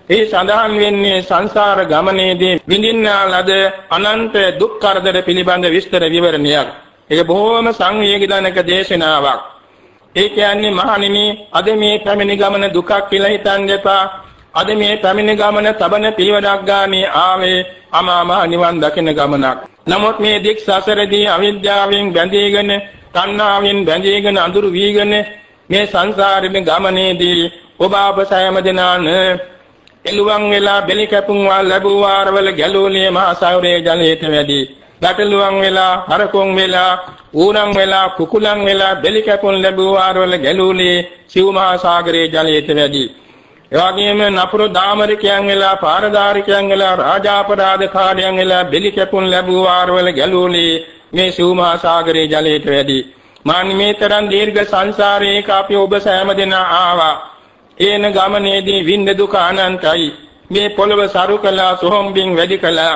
Speaker 1: ඒ සඳහන් වෙන්නේ සංසාර ගමනේදී විඳින්නා ලද අනන්ත දුක් කරදර පිළිබඳ විස්තර විවරණයක්. ඒක බොහෝම සංවේගීදනක දේශනාවක්. ඒ කියන්නේ මහණෙනි අද මේ පැමිණි ගමන දුකක් කියලා හිතන්න එපා. අද මේ පැමිණි ගමන තබන පියවරක් ගානේ ආවේ අමා මහ නිවන් දකින ගමනක්. නමුත් මේ දික් සසරදී අවිද්‍යාවෙන් බැඳීගෙන තණ්හාවෙන් බැඳීගෙන අඳුරු වීගෙන මේ සංසාරෙම ගමනේදී ඔබ අප සෑම දෙනාන එළුවන් වෙලා බෙලි කැපුම් වල ලැබුව වාරවල ගැලූලිය මහ සයුරේ ජලයට වැඩි. ගැටලුවන් වෙලා හරකොන් වෙලා ඌරන් වෙලා කුකුලන් වෙලා බෙලි කැපුම් ලැබුව වාරවල ගැලූලිය සිව් මහ සාගරයේ ජලයට වැඩි. එවැගේම නපුරු දාමරිකයන් වෙලා පාරදාරිකයන් වෙලා රාජාපරාධකාරයන් වෙලා බෙලි කැපුම් ලැබුව වාරවල ගැලූලිය මේ සිව් මහ සාගරයේ ජලයට වැඩි. මානිමේ තරම් දීර්ඝ සංසාරයක අපි ඔබ සෑම දෙනා ආවා. ඒන ගමනේදී විඳ දුක අනන්තයි. මේ පොළව සරු කළා සොහොම්බින් වැඩි කළා.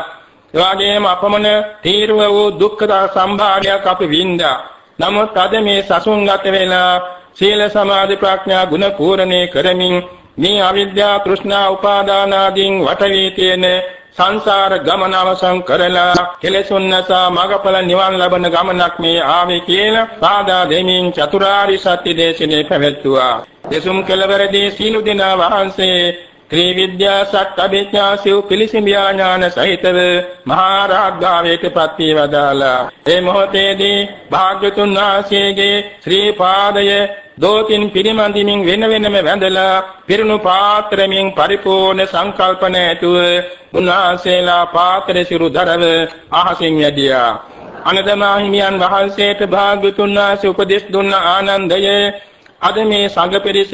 Speaker 1: එවාගේම අපමණ තීර්ව වූ දුක්ඛ සම්භාරයක් අපි විඳා. නමුත් අද මේ සසුන්ගත වෙලා සීල සමාධි ප්‍රඥා ගුණ පූර්ණේ කරමින් මේ අවිද්‍යාව තෘෂ්ණා උපාදාන ආදීන් වටවී තියෙන සංසාර ගමන අවසන් කරලා කෙලෙසුන් නැසා මගඵල නිවන් ලබන ගමනක් මේ ආවේ කියලා සාදා දෙමින් චතුරාරි සත්‍ය දේශනේ පැවැත්තුවා. දෙසුම් කෙලවරදී සීල දෙනා වහන්සේ ත්‍රිවිද්‍යා සත්‍යවිඥා සිව් පිළිසිමියා ඥාන සහිතව මහා රාග්ගාවයට ප්‍රතිවදාලා ඒ මොහොතේදී භාග්‍යතුන් වහන්සේගේ ශ්‍රී පාදය දෝතින් පිරිමන්දිමින් වෙන වෙනම වැඳලා පිරුණු පාත්‍රමින් පරිපූර්ණ සංකල්පන ඇතුව උන්වහන්සේලා පාත්‍ර සිරු දරව අහසින් යදියා අනදමා හිමියන් වහන්සේට භාග්‍යතුන් වහන්සේ උපදෙස් දුන්න ආනන්දය අද මේ සංඝ පිරිස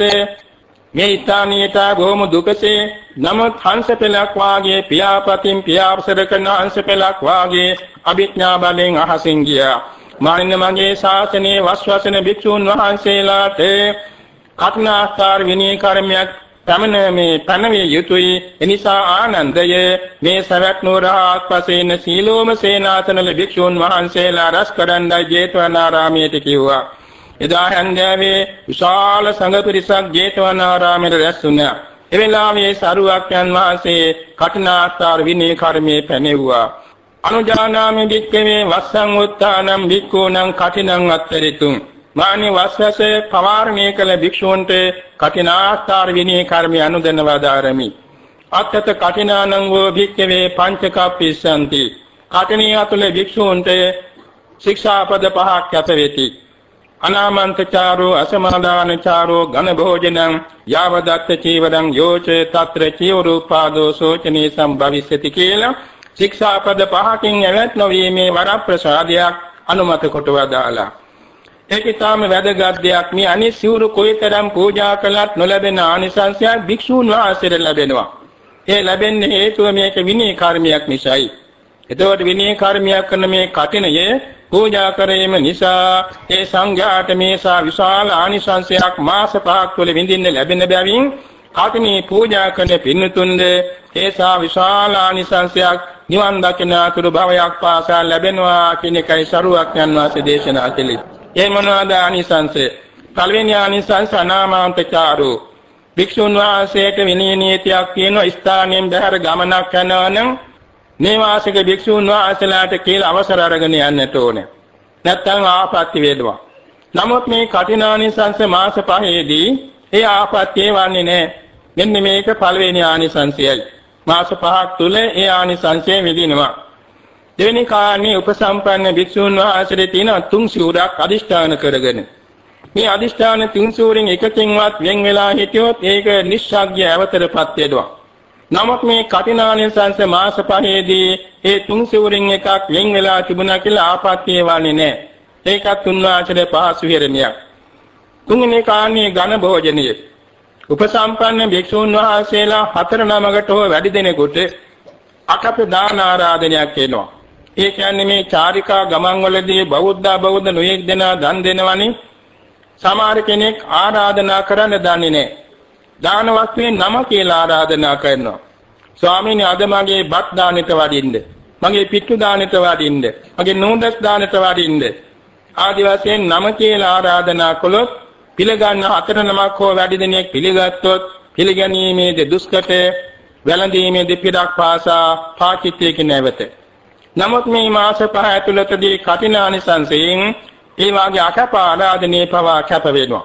Speaker 1: මේ ස්ථානීයට බොහොම දුකසේ නමුත් හංස පෙලක් වාගේ පියාපතින් පියාපසර කරන හංස පෙලක් වාගේ අභිඥා බලෙන් අහසින් ගියා. මානින්න මගේ ශාසනයේ වස්වසන භික්ෂූන් වහන්සේලාට කඨිනාස්කාර විනී කර්මයක් තමන මේ පණවිය යුතුයි එනිසා ආනන්දය මේ සවැත් නුවරහක් වශයෙන් සීලෝම සේනාසනල භික්ෂූන් වහන්සේලා රැස් කරන්නයි ජේතවනාරාමයට කිව්වා එදා හැන්දෑවේ විශාල සංඝ පිරිසක් ජේතවනාරාමයේ රැස් වුණා. එවෙලාවේ සරුවක්යන් වහන්සේ කඨිනාස්කාර විනය කර්මයේ පැනෙව්වා. අනුජානාමි භික්ඛවේ වස්සං උත්තානම් භික්ඛූනම් කඨිනං අත්තරිතුම්. මානි වස්සසේ පවාරණය කළ භික්ෂූන්ට කඨිනාස්කාර විනය කර්මය අනුදැන වදාරමි. අත්තත කඨිනානං වූ භික්ඛවේ පංචකප්පිස්සanti. කඨිනිය අතුල භික්ෂූන්ට ශික්ෂාපද පහක් යත වෙති. අනාමන්තචාරෝ අසමාදානචාරෝ ඝන භෝජනං යාවදත්ත චීවරං යෝච తත්‍ර චීවරූපාදෝ සෝචනී සම්භවිස්සති කියලා ශික්ෂාපද පහකින් ඇවත් නොවීමේ වරප්‍රසාදයක් අනුමත කොට වදාලා ඒක ඊටාම වැදගත් දෙයක්. මේ අනිත් සිවුරු කොයිතරම් පූජා කළත් නොලැබෙන ආනිසංසයක් භික්ෂූන් වහන්සේට ලැබෙනවා. ඒ ලැබෙන්නේ හේතුව මේක විනී කර්මයක් නිසායි. එතකොට විනී කර්මයක් කරන මේ කටිනයේ පූජා කිරීම නිසා ඒ සංඝයාට මේසා විශාල ආනිසංසයක් මාස පහක් තුළ විඳින්න ලැබෙන බැවින් කටිනේ පූජා කරන පින්නතුන්ද ඒසා විශාල ආනිසංසයක් නිවන් දකින අතුරු භවයක් පාසා ලැබෙනවා කියන එකයි සරුවක් යන වාසේ දේශනා කළේ. ඒ මොනවාද ආනිසංසය? පළවෙනි ආනිසංස අනාමාන්තචාරෝ භික්ෂුන් වහන්සේට විනය නීතියක් තියෙන ස්ථානයෙන් බැහැර ගමනක් යනවා නම් නේවාසික භික්ෂුන් වහන්සේලාට කියලා අවසර අරගෙන යන්නට ඕනේ. නැත්තම් ආපත්‍ය වේදවා. නමුත් මේ කටිනානිසංස මාස පහේදී ඒ ආපත්‍ය වන්නේ නැහැ. මෙන්න මේක පළවෙනි ආනිසංසයයි. මාස පහක් තුල ඒ ආනිසංසය විඳිනවා. දෙවෙනි කාණේ උපසම්පන්න භික්ෂුන් වහන්සේට තියෙන තුන් සිවුරක් අදිෂ්ඨාන කරගෙන මේ අදිෂ්ඨාන තුන් සිවුරින් එකකින්වත් වෙන් වෙලා හිටියොත් ඒක නිස්සග්ගය අවතරපත් වෙනවා. නමුත් මේ කටිනානිසංස මාස පහේදී ඒ තුන් සිවුරින් එකක් වෙන් වෙලා තිබුණා කියලා ආපත්‍ය වන්නේ නැහැ. ඒකත් උන්වහන්සේට පහසු හිරණියක්. තුන්වෙනි කාණේ ඝන භෝජනිය. උපසම්පන්න භික්ෂුන් වහන්සේලා හතර නමකට හෝ වැඩි දෙනෙකුට අකප දාන ආරාධනයක් එනවා. ඒ කියන්නේ මේ චාරිකා ගමන් වලදී බෞද්ධ බෞද්ධ නොයෙක් දෙනා දන් දෙනවනේ. සමහර කෙනෙක් ආරාධනා කරන්න දන්නේ නැහැ. දාන වස්තුවේ නම කියලා ආරාධනා කරනවා. ස්වාමීනි අද මගේ බත් දානෙට වඩින්න. මගේ පිට්ටු දානෙට වඩින්න. මගේ නූදස් දානෙට වඩින්න. ආදි වශයෙන් නම කියලා ආරාධනා කළොත් පිළිගන්න හතර නමක් හෝ වැඩි දෙනෙක් පිළිගත්තොත් පිළිගැනීමේ දුෂ්කට වැළඳීමේ දෙපිඩක් පාසා පාචිත්‍යයක නැවත. නමුත් මේ මාස පහ ඇතුළතදී කටිනානිසංසයෙන් ඒ වාගේ අකප ආරාධනේ පවා කැප වෙනවා.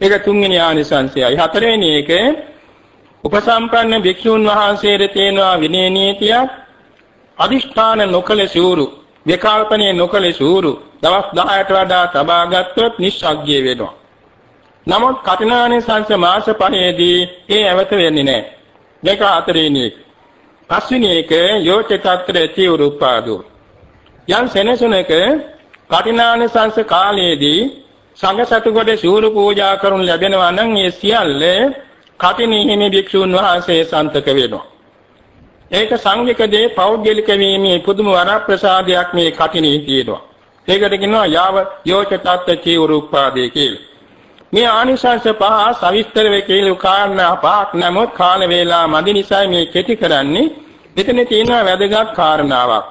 Speaker 1: ඒක තුන්වෙනි ආනිසංසයයි. හතරවෙනි එක උපසම්පන්න භික්ෂුන් වහන්සේට තියෙනවා විනය නීතියක් අදිෂ්ඨාන නොකල සූරු විකල්පණේ නොකල සූරු දවස් 10ට වඩා තබා ගත්තොත් නිස්සග්ගය වෙනවා. නමුත් කටිනානිසංස මාස පහේදී ඒ ඇවත වෙන්නේ නැහැ. මේක හතරවෙනි එක. පස්වෙනි එක යෝච తත්‍ර චිවරුපාදෝ. යම් සෙනසුනක කටිනානිසංස කාලයේදී සංඝ සතුගොඩ සූරු පූජා කරනු ලැබෙනවා නම් ඒ සියල්ල කටිනී හිමි භික්ෂුන් වහන්සේ සන්තක වෙනවා. ඒක සංඝික දේ පෞද්ගලික වීමේ පුදුම වරප්‍රසාදයක් මේ කටිනී තියෙනවා. ඒකට කියනවා යාව යෝච තත්ත්‍ය චීවරුප්පාදේ කියලා. මේ ආනිසංස පහ සවිස්තර වේ කියලා කාරණා පහක් නමුත් කාල වේලා මදි නිසා මේ කෙටි කරන්නේ මෙතන තියෙන වැදගත් කාරණාවක්.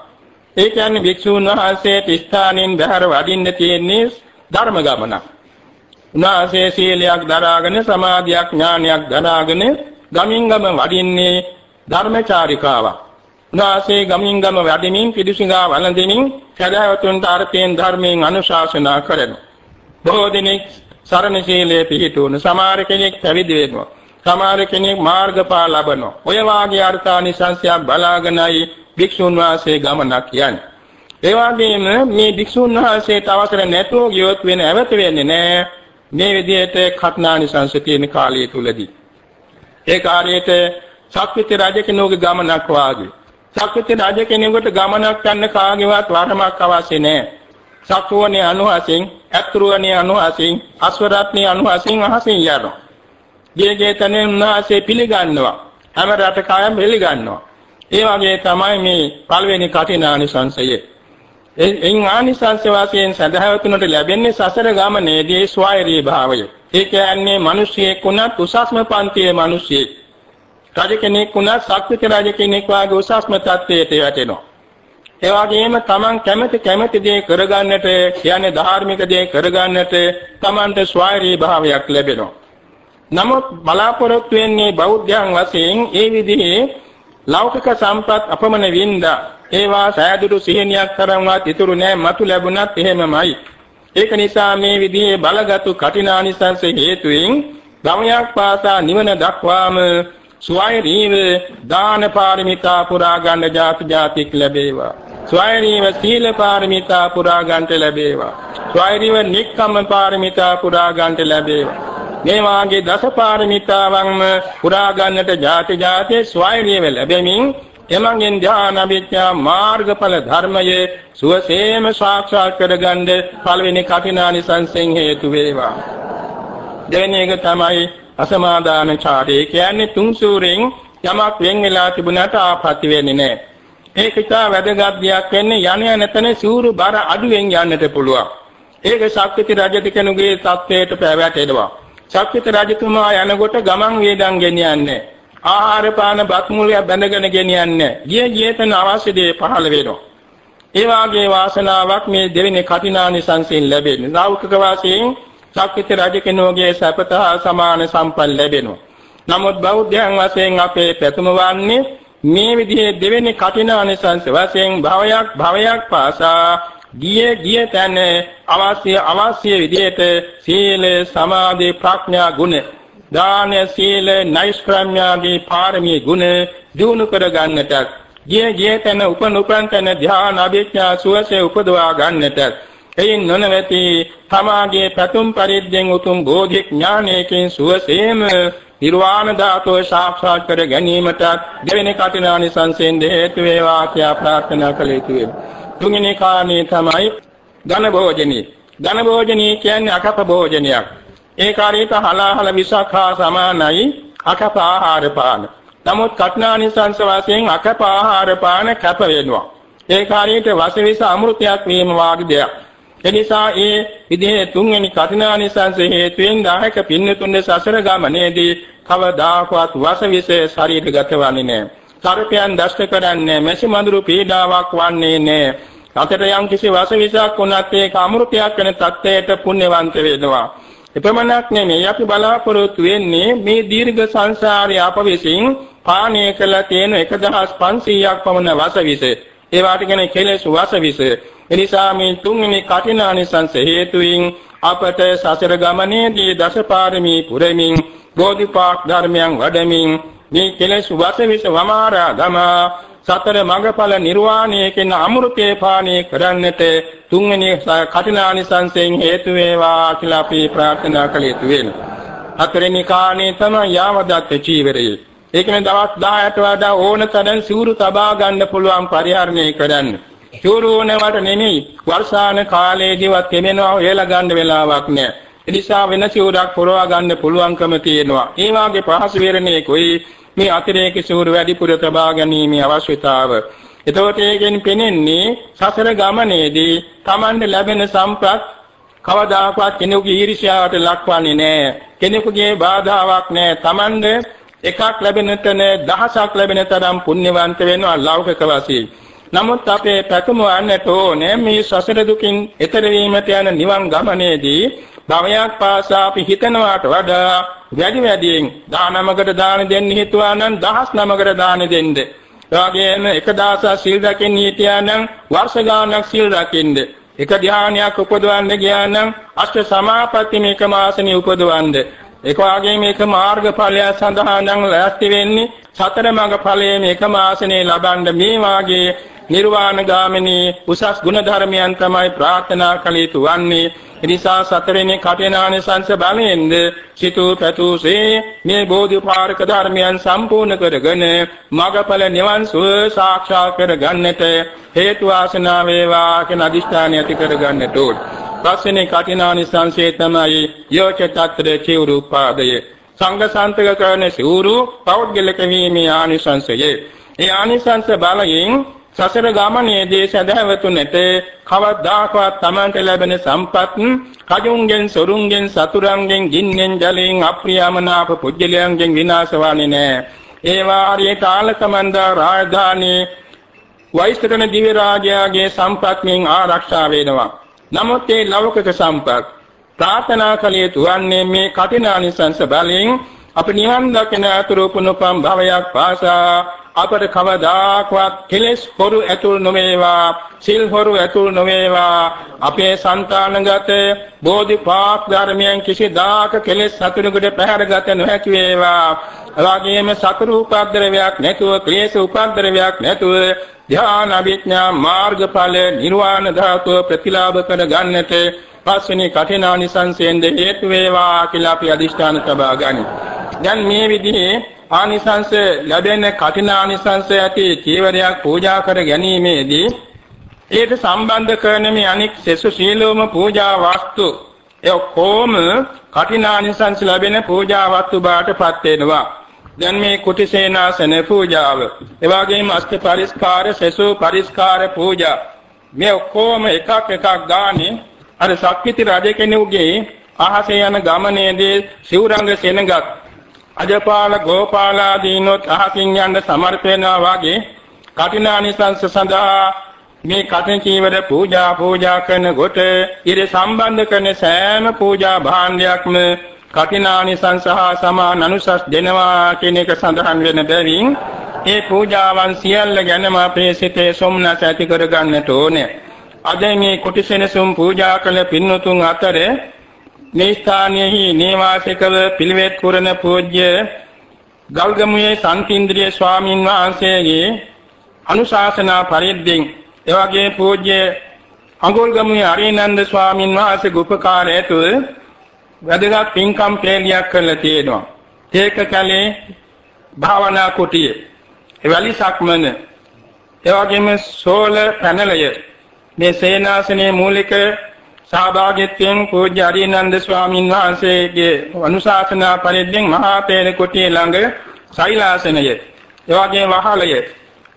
Speaker 1: ඒ කියන්නේ භික්ෂුන් වහන්සේට ස්ථානින් බහැර වඩින්න තියෙන්නේ ධර්ම ගමනක්. උන්වහන්සේ සීලයක් දරාගෙන සමාධියක් ඥානයක් දරාගෙන ගමින් ගම වඩින්නේ ධර්මචාරිකාවක්. උන්වහන්සේ ගමින් ගම වැඩමින් පිදුසිඟා වළඳමින් සදාවතුන්ට අර්ථයෙන් ධර්මයෙන් අනුශාසනා කරනවා. බොහෝ දිනෙක සරණ සීලයේ පිහිටුවන සමහර කෙනෙක් පැවිදි වෙනවා. සමහර කෙනෙක් මාර්ගඵල ලබනවා. ඔය වාගේ අර්ථානිසංසයක් බලාගෙනයි භික්ෂුන් වහන්සේ ගමනක් යන්නේ. ඒ වගේම මේ භික්ෂුන් වහන්සේට අවසර නැතුව ගියොත් වෙන ඇවත වෙන්නේ නැහැ. මේ විදිහට කටනානිසංස තියෙන කාලය තුලදී. ඒ කාලයේට සක්විති රජ කෙනෙකුගේ ගමනක් වාගේ. සක්විති රජ කෙනෙකුට ගමනක් යන්න කාගේවත් වරමක් අවශ්‍ය නැහැ. සක්වනේ අනුහසින්, අත්රුවනේ අනුහසින්, අස්වරත්නේ අනුහසින් අහසින් යනවා. ගේගේ තනේ උන්වහන්සේ පිළිගන්නවා. හැම රටකයම පිළිගන්නවා. ඒ වගේ තමයි මේ පළවෙනි කටිනානිසංසය. එයින් ආනිසංස වාසයෙන් සදහවතුනට ලැබෙන්නේ සසර ගමනේදී ස්වෛරී භාවය. ඒ කියන්නේ මිනිසියෙක් වුණත් උසස්ම පන්තියේ මිනිසියෙක්. රජ කෙනෙක් වුණත් සක්විති රජ කෙනෙක් වාගේ උසස්ම තත්ත්වයට වැටෙනවා. ඒ වගේම Taman කැමති කැමති දේ කරගන්නට කියන්නේ ධාර්මික දේ කරගන්නට Tamanට ස්වෛරී භාවයක් ලැබෙනවා. නමුත් බලාපොරොත්තු වෙන්නේ බෞද්ධයන් වශයෙන් ඒ විදිහේ ලෞකික සම්පත් අපමණ වින්දා ඒවා සෑදුරු සිහිනියක් තරම්වත් ඉතුරු නෑ මතු ලැබුණත් එහෙමමයි. ඒක නිසා මේ විදිහේ බලගත්ු කටිනානිසංස හේතුවෙන් ගමයක් පාසා නිවන දක්වාම ස්වයරීව දාන පාරමිතා පුරා ගන්න ජාති ජාතික් ලැබේවා. ස්වයරීව සීල පාරමිතා පුරා ගන්නට ලැබේවා. ස්වයරීව නික්කම් පාරමිතා පුරා ගන්නට ලැබේවා. මේ වාගේ දස පාරමිතාවන්ම පුරා ගන්නට ජාති ජාතියේ ස්වයරීව ලැබෙමින් එමඟෙන් ධ්‍යාන විද්‍යා මාර්ගඵල ධර්මයේ සුවසේම සාක්ෂාත් කරගන්න පළවෙනි කටිනානිසංසෙන් හේතු වේවා. දෙවෙනි එක තමයි අසමාදාන චාරය කියන්නේ තුන් සූරෙන් යමක් වෙන් වෙලා තිබුණාට ආපත්‍ය වෙන්නේ නැහැ. ඒක ඉතා වැදගත් දෙයක් වෙන්නේ යණ යනතන සූරු බර අඩුවෙන් යන්නට පුළුවන්. ඒක ශක්තිති රජති කෙනෙකුගේ තත්වයට පැවැටෙනවා. ශක්තිති රජතුමා යනකොට ගමන් වේදන් ගෙනියන්නේ. ආහාර පාන බත් මුලිය බැඳගෙන ගෙනියන්නේ. ගිය ගියතන අවශ්‍ය දේ පහළ වෙනවා. ඒ වාගේ වාසනාවක් මේ දෙවෙනි කටිනානිසංසයෙන් ලැබෙන්නේ. ලෞකික වාසයෙන් ශක්තිති රජ කෙනෙකුගේ සපත හා සමාන සම්පල් ලැබෙනවා. නමුත් බෞද්ධයන් වශයෙන් අපේ පැතුම වන්නේ මේ විදිහේ දෙවෙනි කටිනානිසංස වශයෙන් භවයක් භවයක් පාසා ගිය ගිය තැන අවශ්‍ය අවශ්‍ය විදිහට සීල සමාධි ප්‍රඥා ගුණ දාන සීල නෛෂ්ක්‍රම්‍යාදී පාරමී ගුණ දිනු කර ගන්නට ගිය ගිය තැන උපන් උපන් තැන ධ්‍යාන අභිඥා සුවසේ උපදවා ගන්නට එයින් නොනවති තමාගේ පැතුම් පරිද්දෙන් උතුම් බෝධි ඥානයකින් සුවසේම නිර්වාණ ධාතුව සාක්ෂාත් කර ගැනීමට දෙවෙනි කටිනානිසංසෙන් හේතු වේවා කියා ප්‍රාර්ථනා කළ යුතුය. තුන්වෙනි කාණේ තමයි ඝන භෝජනී. ඝන භෝජනී කියන්නේ අකප භෝජනයක්. ඒ කාර්යයට හලාහල විසඛා සමානයි අකප ආහාර පාන. නමුත් කටනානිසංස වශයෙන් අකප ආහාර පාන කැප වෙනවා. ඒ කාර්යයට වසවිස අමෘතයක් වීම වාගේ දෙයක්. එනිසා ඒ විදිහේ තුන්වෙනි කඨිනානිසංස හේතුවෙන් දායක පින්නතුන්ගේ සසර ගමනේදී කවදාකවත් වසවිස ශරීරගත වන්නේ නැහැ. සර්පයන් දෂ්ට කරන්නේ මැසි මඳුරු පීඩාවක් වන්නේ නැහැ. අතට යම් කිසි වසවිසක් වුණත් ඒක අමෘතයක් වෙන තත්ත්වයට පුණ්‍යවන්ත වෙනවා. එපමණක් නෙමෙයි අපි බලාපොරොත්තු වෙන්නේ මේ දීර්ඝ සංසාරයේ අප විසින් පානය කළ තියෙන 1500ක් පමණ වසවිස. ඒ වාට කියන්නේ කෙලෙස් වසවිස. එනිසා මේ තුන්වෙනි කටිනානිසංස හේතුයින් අපට සසර ගමනේදී දසපාරමී පුරමින් බෝධිපාක් ධර්මයන් වඩමින් මේ කෙලෙස් වසවිස වමාරා ගමා සතර මඟඵල නිර්වාණය කියන අමෘතේ පානය කරන්නට තුන්වෙනි කටිනානිසංසයෙන් හේතු වේවා කියලා අපි ප්‍රාර්ථනා කළ යුතු වෙනවා. හතරෙනි කාණේ තමයි යාවදත්ත චීවරය. ඒ කියන්නේ දවස් 10ට වඩා ඕන තරම් සිවුරු තබා ගන්න පුළුවන් පරිහරණය කරන්න. චූරුණවට නෙමෙයි වර්ෂාන කාලයේදීවත් කෙමෙනවා වේලා ගන්න වෙලාවක් නෑ. ඒ නිසා වෙන සිවුරක් පුරවා ගන්න පුළුවන්කම තියෙනවා. ඒ වාගේ පහසු විරණේ කොයි මේ අතිරේක සිවුරු වැඩිපුර තබා ගැනීමේ අවශ්‍යතාව. එතකොට ඒකෙන් පෙනෙන්නේ සසර ගමනේදී Tamande ලැබෙන සම්ප්‍රත් කවදාකවත් කෙනෙකුගේ ඊර්ෂ්‍යාවට ලක්වන්නේ නැහැ. කෙනෙකුගේ බාධාවක් නැහැ. Tamande එකක් ලැබෙන තැන දහසක් ලැබෙන තරම් පුණ්‍යවන්ත වෙනවා ලෞකික වශයෙන්. නමුත් අපේ පැතුම වන්නට ඕනේ මේ සසර දුකින් එතර වීමට යන නිවන් ගමනේදී භවයක් පාසා අපි හිතනවාට වඩා වැඩි වැඩියෙන් දානමකට දාන දෙන්න හිතුවා නම් දහස් නමකට දාන දෙන්න. එවාගෙම එක දහසක් සිල් රැකෙන්න හිටියා නම් වර්ෂ ගාණක් සිල් රැකෙන්න. එක ධානයක් උපදවන්න ගියා නම් අෂ්ට සමාපatti මේක මාසෙනි උපදවන්න. ඒක වාගේ මේක මාර්ගඵලය සඳහා නම් ලෑස්ති වෙන්නේ සතර මඟ ඵලයේ මේක මාසනේ ලබන්න මේ වාගේ නිර්වාණ ගාමිනී උසස් ගුණ ධර්මයන් තමයි ප්‍රාර්ථනා කළ යුතු වන්නේ එනිසා සතරෙනි කටිනානිසංස බලයෙන්ද සිතූ පැතුසේ මේ බෝධිපාරක ධර්මයන් සම්පූර්ණ කරගෙන මගඵල නිවන් සුව සාක්ෂාත් කරගන්නට හේතු වාසනා වේවා කියන අදිෂ්ඨානය ඇති කරගන්නට ඕන. පස්වෙනි කටිනානිසංසයේ තමයි යෝච తත්‍ර චිවුරුපාදය. සංඝ සාන්තක කරන සිවුරු පෞද්ගලික වීමේ ආනිසංසය. ඒ ආනිසංස බලයෙන් සසර ගමනේදී සදහවතුනට කවදාකවත් Tamante ලැබෙන සම්පත් කජුන්ගෙන් සොරුන්ගෙන් සතුරුන්ගෙන් ගින්නෙන් ජලයෙන් අප්‍රියමනාප පුජ්‍යලයන්ගෙන් විනාශ වන්නේ නැහැ. ඒවා හරියට ආලකමන්දා රාජධානී වෛශ්‍රණ දිව්‍ය රාජයාගේ සම්පත්ෙන් ආරක්ෂා වෙනවා. නමුත් ඒ ලෞකික සම්පත් ප්‍රාර්ථනා කළ යුතු වන්නේ මේ කටිනානිසංස බලයෙන් අප නිවන් දකින අතුරුපුනුපම් භවයක් පාසා අපට කවදාකවත් කෙලෙස් හොරු ඇතුල් නොවේවා සිල් හොරු ඇතුල් නොවේවා අපේ సంతానගත බෝධිපාක් ධර්මයන් කිසිදාක කෙලෙස් සතුනකට පැහැරගත නොහැකි වේවා එවාගේම සතුරු උපද්දරවයක් නැතුව ක්ලේශ උපද්දරවයක් නැතුව ධ්‍යාන අභිඥා මාර්ගඵල නිර්වාණ ධාතුව ප්‍රතිලාභ කර ගන්නට පස්වෙනි කඨිනානිසංසයෙන් හේතු වේවා කියලා අපි අදිෂ්ඨාන සබා ගනි. දැන් මේ විදිහේ ආනිසංස ලැබෙන කඨිනානිසංස ඇති චීවරයක් පූජා කර ගැනීමේදී ඒට සම්බන්ධ කරන මේ අනික් සෙසු සීලෝම පූජා වස්තු. ඒ කොම කඨිනානිසංස ලැබෙන පූජා වස්තු බාටපත් වෙනවා. දැන් මේ කුටිසේනාසන පූජාව, එවාගෙම අස්ත පරිස්කාර සෙසු පරිස්කාර පූජා. මේ ඔක්කොම එකක් එකක් ගානේ අර සක්විති රජ කෙනෙකුගේ අහසේ යන ගමනේදී සිවුරංග සෙනගත් අජපාල ගෝපාලාදීනොත් අහකින් යන්න සමර්ථ වෙනවා වගේ කටිනානිසංස සඳහා මේ කටින චීවර පූජා පූජා කරන කොට ඉර සම්බන්ධ කරන සෑම පූජා භාණ්ඩයක්ම කටිනානිසංස හා සමාන අනුසස් දෙනවා කියන එක සඳහන් වෙන බැවින් ඒ පූජාවන් සියල්ල ගැනම අපේ සිතේ සොම්නස ඇති කර ගන්නට ඕනේ. අද මේ කුටිසෙනසුම් පූජා කළ පින්වතුන් අතර මේ ස්ථානයෙහි නේවාසිකව පිළිවෙත් පුරන පූජ්‍ය ගල්ගමුවේ සම්තින්ද්‍රිය ස්වාමින් වහන්සේගේ අනුශාසනා පරිද්දෙන් එවැගේ පූජ්‍ය අඟුල්ගමුවේ අරිනන්ද ස්වාමින් වහන්සේගේ උපකාරයතු වැදගත් පින්කම් පෙළියක් කරලා තියෙනවා. ඒක කලේ භාවනා කුටිය. එවැලි සක්මන එවැගේම සෝල පැනලය මේ සේනාසනයේ මූලික සහභාගීත්වයෙන් පූජ්‍ය අරිනන්ද ස්වාමීන් වහන්සේගේ අනුශාසනා පරිද්දෙන් මහා තේන කුටිය ළඟ සෛලාසනය එවාගේ වහලය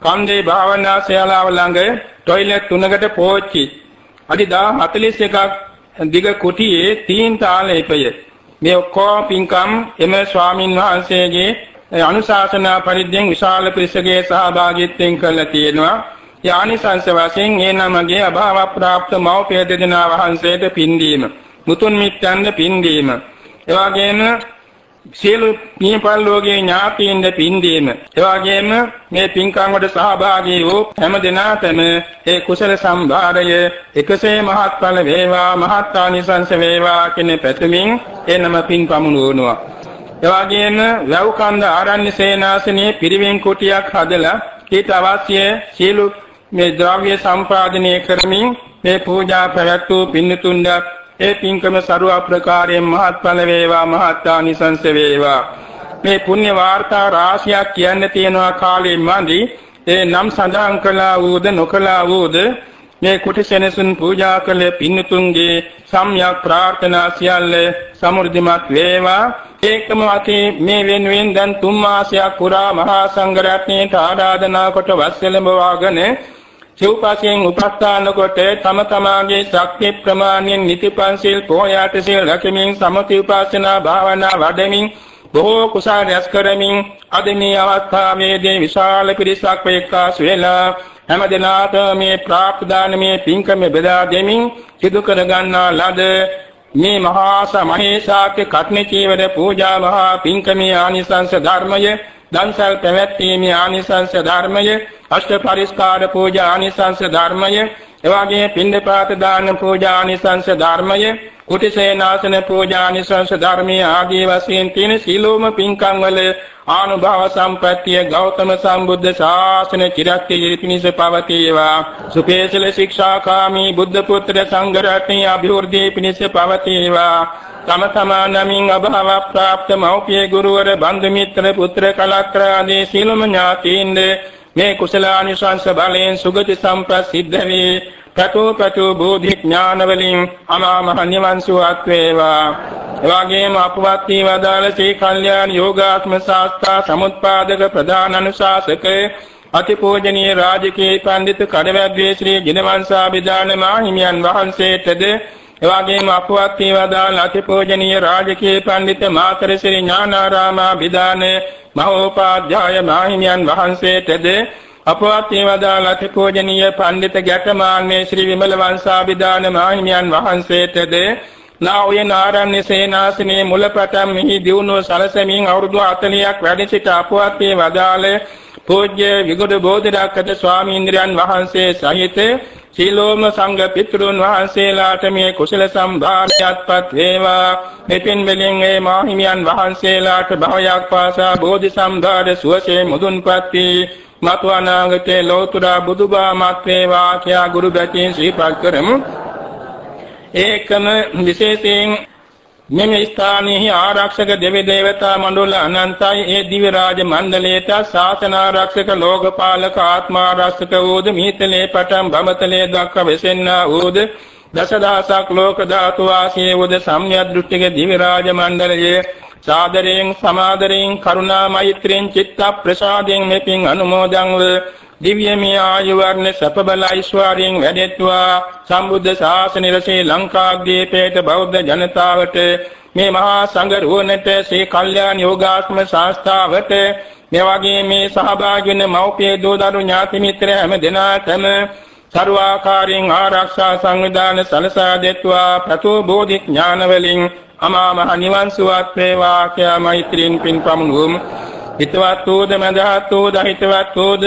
Speaker 1: කන්දේ භාවනා ශාලාව ළඟ টয়ලට් තුනකට පෝච්චි. අඩි 41ක් දිග කුටියේ තීන් තාලයපය මේ ඔක්කොම පින්කම් එම ස්වාමින් වහන්සේගේ අනුශාසනා පරිද්දෙන් විශාල පිරිසගේ සහභාගීත්වයෙන් කරලා තියෙනවා. යානිසංස වශයෙන් ඒ නමගේ අභාව ප්‍රාප්ත මව්පිය දෙදෙනා වහන්සේට පින්දීම. මුතුන් මිත්‍යන්ද පින්දීම. එවාගෙම සියලු පියපල් ලෝකයේ ඥාතීන්ද පින්දීම. එවාගෙම මේ පින්කම් වලට සහභාගී වූ හැම දෙනාටම ඒ කුසල සම්භාරය එකසේ මහත්ඵල වේවා මහත්ානිසංස වේවා කියන පැතුමින් එනම පින් පමුණුවනවා එවාගෙම වැව්කන්ද ආරණ්‍ය සේනාසනයේ පිරිවෙන් කුටියක් හදලා ඊට අවශ්‍ය සියලු මේ ද්‍රව්‍ය සම්පාදනය කරමින් මේ පූජා පැවැත්වූ පින්නතුන්ද ඒ පින්කම ਸਰව ප්‍රකාරයෙන් මහත්ඵල වේවා මහත්ානිසංස වේවා. මේ පුණ්‍ය වාර්තා රාශියක් කියන්න තියෙනවා කාලේ මන්දි ඒ නම් සඳහන් කළා වූද නොකළා වූද? මේ කුටිසෙනසුන් පූජා කළ පින්නතුන්ගේ සම්්‍යක් ප්‍රාර්ථනා සියල්ල සමෘද්ධිමත් වේවා. ඒකම අතේ මේ වෙනුවෙන් දැන් තුන් මාසයක් පුරා මහා සංඝ රත්නයට ආරාධනා කොට වස්සලඹ වාගෙන සිව්පසයෙන් උපස්ථාන කොට තම තමාගේ ශක්ති ප්‍රමාණයෙන් නිතිපන්සිල් පොයාට සිල් රැකමින් සමති උපාසනා භාවනා වඩමින් බොහෝ කුසල රැස් කරමින් අද මේ අවස්ථාවේදී විශාල පිරිසක් එක්කාසු වෙලා හැම දිනාට මේ ප්‍රාප්දානමේ පින්කම බෙදා දෙමින් සිදු කර ගන්නා ලද මේ මහා සමහේශාක්‍ය කට්නේ චීවර පූජා මහා පින්කමේ ආනිසංස ධර්මය දන්සල් පැවැත්වීමේ ආනිසංස ධර්මය අෂ්ට පරිස්කාර පූජා ආනිසංස ධර්මය එවාගේ පින්දපාත දාන පූජා ආනිසංස ධර්මය කුටිසේනාසන පූජා ආනිසංස ධර්මයේ ආදී වශයෙන් තියෙන සීලෝම පින්කම් වල ආනුභාව සම්පත්තිය ගෞතම සම්බුද්ධ ශාසන චිරක්තිය පිණිස පවතිවා. සුපේසල ශික්ෂාකාමී බුද්ධ පුත්‍ර සංඝ රත්නයේ අභිවෘද්ධිය පිණිස පවතිවා. තම තමා නමින් අභාව ප්‍රාප්ත මෞපිය ගුරුවර බන්දු මිත්‍ර පුත්‍ර කලත්‍ර ආදී සීලම ඥාතීන්ද මේ කුසලානිසංස බලයෙන් සුගති සම්ප්‍රසිද්ධ වේ. පතෝ පතෝ බෝධි ඥාන වලින් අමා මහ නිවන් සුවත් වේවා එවාගේම අපවත් වී වදාළ ශ්‍රී කල්යාණ යෝගාත්ම ශාස්ත්‍රා සමුත්පාදක ප්‍රධාන අනුශාසක අතිපූජනීය රාජකීය පඬිතු කඩවැද්දේ ශ්‍රී ජිනවංශාභිදාන මාහිමියන් වහන්සේටද එවාගේම අපවත් වී වදාළ අතිපූජනීය රාජකීය පඬිතු මාතර ශ්‍රී ඥානාරාමා විදාන මහෝපාධ්‍යාය මාහිමියන් වහන්සේටද අපවත් වේවදාලති පූජනීය පඬිත ගැටමාන්නේ ශ්‍රී විමල වංශාභිදාන මාහිමියන් වහන්සේටද නා ඔය නාරණ්‍ය සේනාසනේ මුලපටන් මෙහි දියුණුව සලසමින් අවුරුදු 40ක් වැඩ සිට අපවත් වේවදාල පූජ්‍ය විගුඩ බෝධිරක්කත ස්වාමීන්ද්‍රයන් වහන්සේ සහිත සීලෝම සංඝ පිටුරුන් වහන්සේලාට මේ කුසල සම්භාරයත්පත් වේවා. මෙපින් වලින් මේ මාහිමියන් වහන්සේලාට භවයක් පාසා බෝධි සම්භාර සුවසේ මුදුන්පත් වී මතු අනාගතේ ලෝතුරා බුදුබා මත් වේවා කියා ගුරු බැතින් ශ්‍රීපත් කරමු. ඒකම විශේෂයෙන් මෙම ස්ථානයේ ආරක්ෂක දෙවි දේවතා මණ්ඩල අනන්තයි. ඒ දිව්‍ය රාජ මණ්ඩලයට ශාසන ආරක්ෂක ලෝකපාලක ආත්මාරක්ෂක වූද මීතලේ පටන් බමතලේ දක්වා වෙසෙන්නා වූද දසදහසක් ලෝක ධාතු වාසී වූද සම්‍යක් දෘෂ්ටික දිව්‍ය රාජ මණ්ඩලයේ සාදරයෙන් සමාදරයෙන් කරුණා මෛත්‍රියෙන් චිත්ත ප්‍රසාදයෙන් මෙපින් අනුමෝදන්ව දිව්‍යමය ආයු වර්ණ සප බල ඓශ්වර්යයෙන් වැඩෙත්වා සම්බුද්ධ ශාසනය ශ්‍රී ලංකාද්වීපයේ බෞද්ධ ජනතාවට මේ මහා සංඝ රුවනට ශ්‍රී කල්යාණ යෝගාත්ම ශාස්ත්‍රාවට මේ වගේ මේ සහභාගී වෙන මව්පිය දූ දරු ඥාති මිත්‍ර හැම දෙනාටම සර්වාකාරයෙන් ආරක්ෂා සංවිධාන සලසා දෙත්වා ප්‍රතෝ බෝධි ඥාන වලින් අමා මහ නිවන් සුවත් වේවා කියා මෛත්‍රියෙන් පින් පමුණුවමු. හිතවත් වූද මඳහත් වූද හිතවත් වූද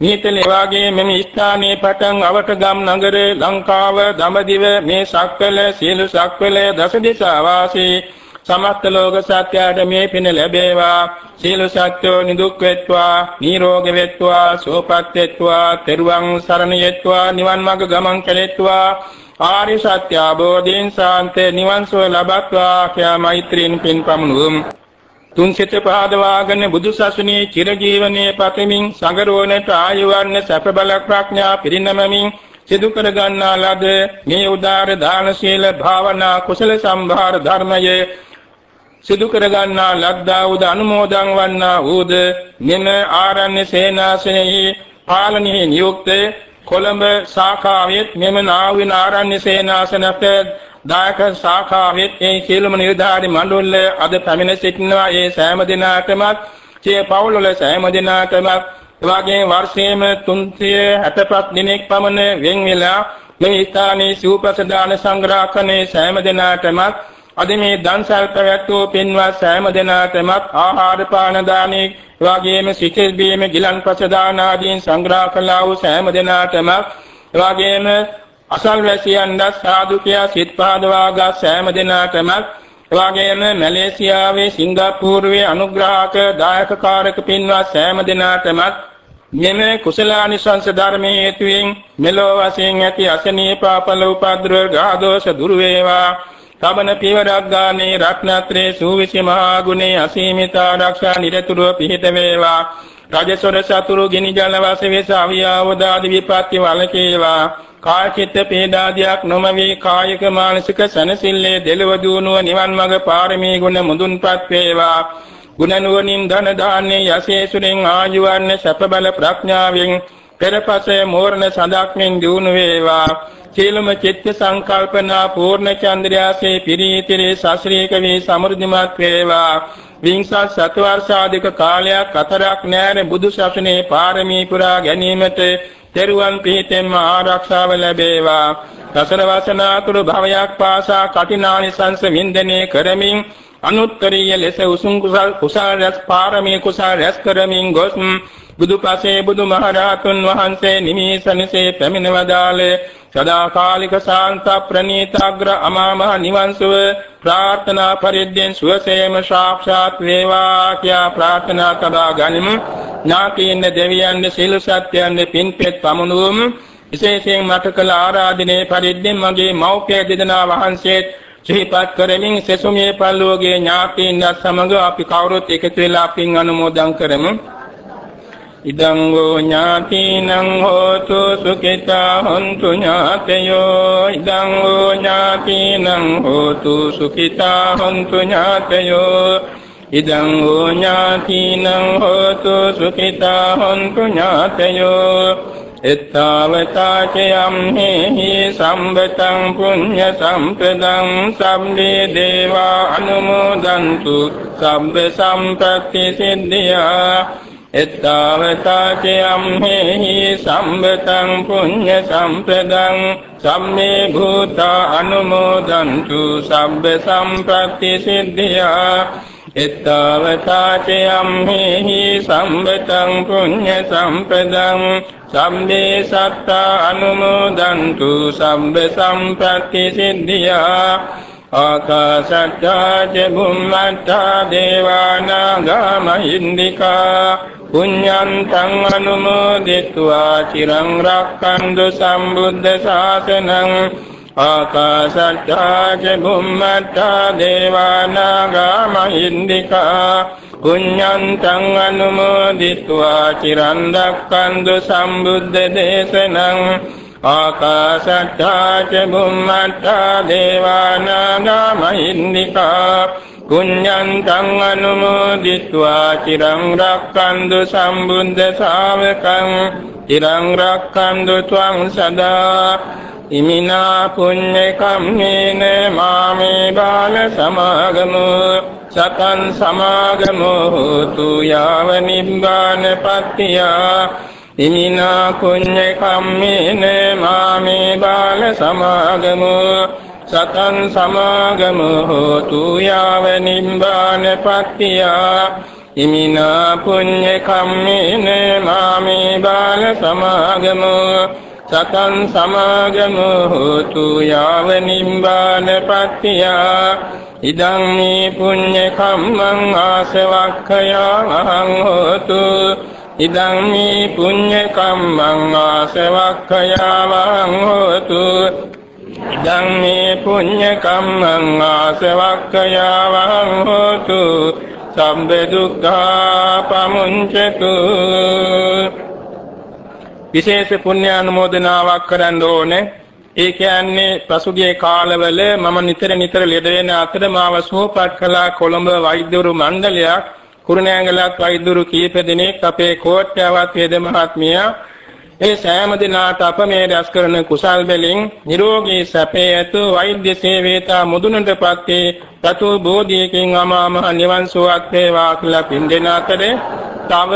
Speaker 1: නිතලේ වාගේ මෙම ස්ථානයේ පටන් අවටගම් නගරේ ලංකාව දඹදිව මේ සක්වල සියලු සක්වල දස දිසා වාසී සමස්ත ලෝක සත්‍යයට මේ පින ලැබේවා. සීල සත්‍යෝ නිදුක් වෙත්වා නිරෝග වෙත්වා සුවපත් වෙත්වා තෙරුවන් සරණ යෙත්වා නිවන් මඟ ගමන් කෙරෙත්වා. ආරි සත්‍ය අවබෝධයෙන් සාන්තේ නිවන් සුව ලබත්වා කියා මෛත්‍රියෙන් පින් පමුණුවමු. තුන් සිත පහදවාගෙන බුදු සසුනේ චිරජීවනයේ පතමින් සංගරෝණට ආයු වර්ණ සැප බල ප්‍රඥා පිරිනමමින් සිදු කර ගන්නා ලද මේ උදාර දාන සීල භාවනා කුසල සම්භාර ධර්මයේ සිදු කර ගන්නා ලද්දා උද අනුමෝදන් වන්නා ඌද මෙම ආරණ්‍ය සේනාසනෙහි පාලනයේ නියුක්තේ කොළඹ ශාඛාවෙත් මෙම නාවින ආරණ්‍ය සේනාසනට දායක ශාඛාවෙත් ඒ සියලුම නිලධාරි මණ්ඩල අද පැමිණ සිටිනවා. ඒ සෑම දිනාටමත් සිය පවුල්වල සෑම දිනාටමත් එවාගේ වර්ෂයේම 365 දිනක් පමණ වෙන් වෙලා මේ ස්ථානයේ සූපසදාන සංග්‍රහකනේ සෑම දිනාටමත් අද මේ දන්සල් පැවැත්වූ පින්වත් සෑම දිනාටමත් ආහාර පාන දානේ එවාගේම සිතේ බීම ගිලන්පස දාන ආදීන් සංග්‍රහ කළා වූ සෑම දිනාටම එවාගේම අසල්වැසියන්ද සාදු කියා සිත් පාදවාගත් සෑම දිනාටම එවාගේම මැලේසියාවේ සිංගප්පූරුවේ අනුග්‍රහක දායකකාරක පින්වත් සෑම දිනාටම මෙම කුසලානිසංස ධර්මයේ හේතුවෙන් මෙලෝ වශයෙන් ඇති අසනීප අපල උපද්‍රව ගාදෝෂ දුර වේවා. තබන පියවරක් ගානේ රත්නත්‍රේ සූවිසි මහා ගුණේ අසීමිත ආරක්ෂා නිරතුරුව පිහිට වේවා. රජසොර සතුරු ගිනි ජල වාසවේස අවියාවද ආදී විපත්ති වලකේවා කාය චිත්ත පේදාදියක් නොමවි කායික මානසික සනසිල්ලේ දෙලව දුණුව නිවන් මඟ පාරමී ගුණ මුදුන්පත් වේවා. ගුණ නුවණින් ධන දාන්නේ යසේසුරෙන් ආජීවන්න සැප බල ප්‍රඥාවෙන් පෙරපසේ මෝරණ සඳක්මින් දිනු වේවා. සීලම චිත්ත සංකල්පනා පූර්ණ චන්ද්‍රයාසේ පිරීතිරේ ශාස්ත්‍රීය වේ සමෘද්ධිමත් වේවා. විංසත් සතවර්ෂාධික කාලයක් අතරක් නැර බුදු ශාසනයේ පාරමී පුරා ගැනීමට තෙරුවන් පිහිටෙන්ම ආරක්ෂාව ලැබේවා. සසර වසනාතුරු භවයක් පාසා කටිනානිසංස වින්දනය කරමින් අනුත්තරීය ලෙස උසුම් කුසල් කුසල රැස් පාරමී කුසල රැස් කරමින් ගොස් බුදුපසේ බුදුමහරහතුන් වහන්සේ නිමීසනසේ පැමිණවදාලේ සදාකාලික ශාන්ත ප්‍රණීතාග්‍ර අමාමහ නිවන් සුව ප්‍රාර්ථනා පරිද්දෙන් සුවසේම සාක්ෂාත් වේවා කියා ප්‍රාර්ථනා කළා ගනිමු. ඥාතීන් දෙවියන් සිල් සත්‍යයන් පින්පෙත් පමුණුවම. විශේෂයෙන් මට කළ ආරාධනයේ පරිද්දෙන් මගේ මෞඛ්‍ය දෙදෙනා වහන්සේත් සිහිපත් කරමින් සෙසුමේ පල්ලෝගේ ඥාතීන් සමග අපි කවුරුත් එකතු වෙලා පින් අනුමෝදන් කරමු. ඉදං වූ ඥාතිනං හෝතු සුඛිතා හොන්තු ඥාතයෝ ඉදං වූ ඥාතිනං හෝතු සුඛිතා හොන්තු ඥාතයෝ ඉදං වූ ඥාතිනං හෝතු සුඛිතා හොන්තු ඥාතයෝ එත්තාවතා චයම් හේහි සම්බතං පුඤ්ඤ සම්පදං සම්මේ දේවා අනුමෝදන්තු සම්බ සම්පත්ති සිද්ධියා එත්තාවතාචයම් හේහි සම්බතං පුඤ්ඤ සම්පදං සම්මේ භූතා අනුමෝදන්තු සබ්බ සම්පත්ති සිද්ධියා. එත්තාවතාචයම් හේහි සම්බතං පුඤ්ඤ සම්පදං සම්මේ සත්තා අනුමෝදන්තු සබ්බ සම්පත්ති සිද්ධියා. ආකාශත්තා ච බුම්මත්තා දේවානාගාමහින්దికා පුඤ්ඤන්තං අනුමෝදිත्वा චිරං රක්ඛන්තු සම්බුද්ධ ශාසනං ආකාශත්තා ච බුම්මත්තා දේවානාගාමහින්దికා පුඤ්ඤන්තං අනුමෝදිත्वा චිරං රක්ඛන්තු සම්බුද්ධ දේශනං ආකාශත්තා ච බුම්මත්තා දේවානාගා මහින්దికා පුඤ්ඤන්තං අනුමෝදිत्वा চিරං රක්ඛන්තු සම්බුද්ධ ශාවකං চিරං රක්ඛන්තු ත්වං සදා ඉමිනා පුඤ්ඤ කම්මේන මාමේ බාල සමාගමෝ සතං සමාගමෝ හෝතු යාව නිබ්බාන පත්තියා ඉමිනා කුඤ්ඤ කම්මේන මාමේ බාල සමාගමු සතං සමාගමු හෝතු යාව නිබ්බාන පත්තියා ඉමිනා පුඤ්ඤ කම්මේන මාමේ බාල සමාගමු සතං සමාගමු හෝතු යාව නිබ්බාන පත්තියා ඉදං මේ පුඤ්ඤ කම්මං ආසවක්ඛයා අහං හෝතු ඉදං මේ පුඤ්ඤ කම්මං ආසවක්ඛයාවං හෝතු. ඉදං මේ පුඤ්ඤ කම්මං ආසවක්ඛයාවං හෝතු. සම්බ දුක්ඛා පමුංචතු විශේෂ පුණ්‍ය අනුමෝදනාවක් කරන්න ඕනේ. ඒ කියන්නේ පසුගිය කාලවල මම නිතර නිතර ලෙඩ වෙන අතර මාව සුවපත් කළා කොළඹ වෛද්‍යවරු මණ්ඩලයක් කුරුණෑගලත් වෛද්‍යරු කීප දෙනෙක් අපේ කෝට්ටාවත් වේද මහත්මියා. ඒ සෑම දිනාට අප මේ රැස් කරන කුසල් වලින් නිරෝගී සැපේ ඇතු වෛද්‍ය සේවේතා මුදුනටපත් වේ රතු බෝධියකින් අමා මහ නිවන් සුවත් වේවා කියලා පින්දෙන අතරේ තව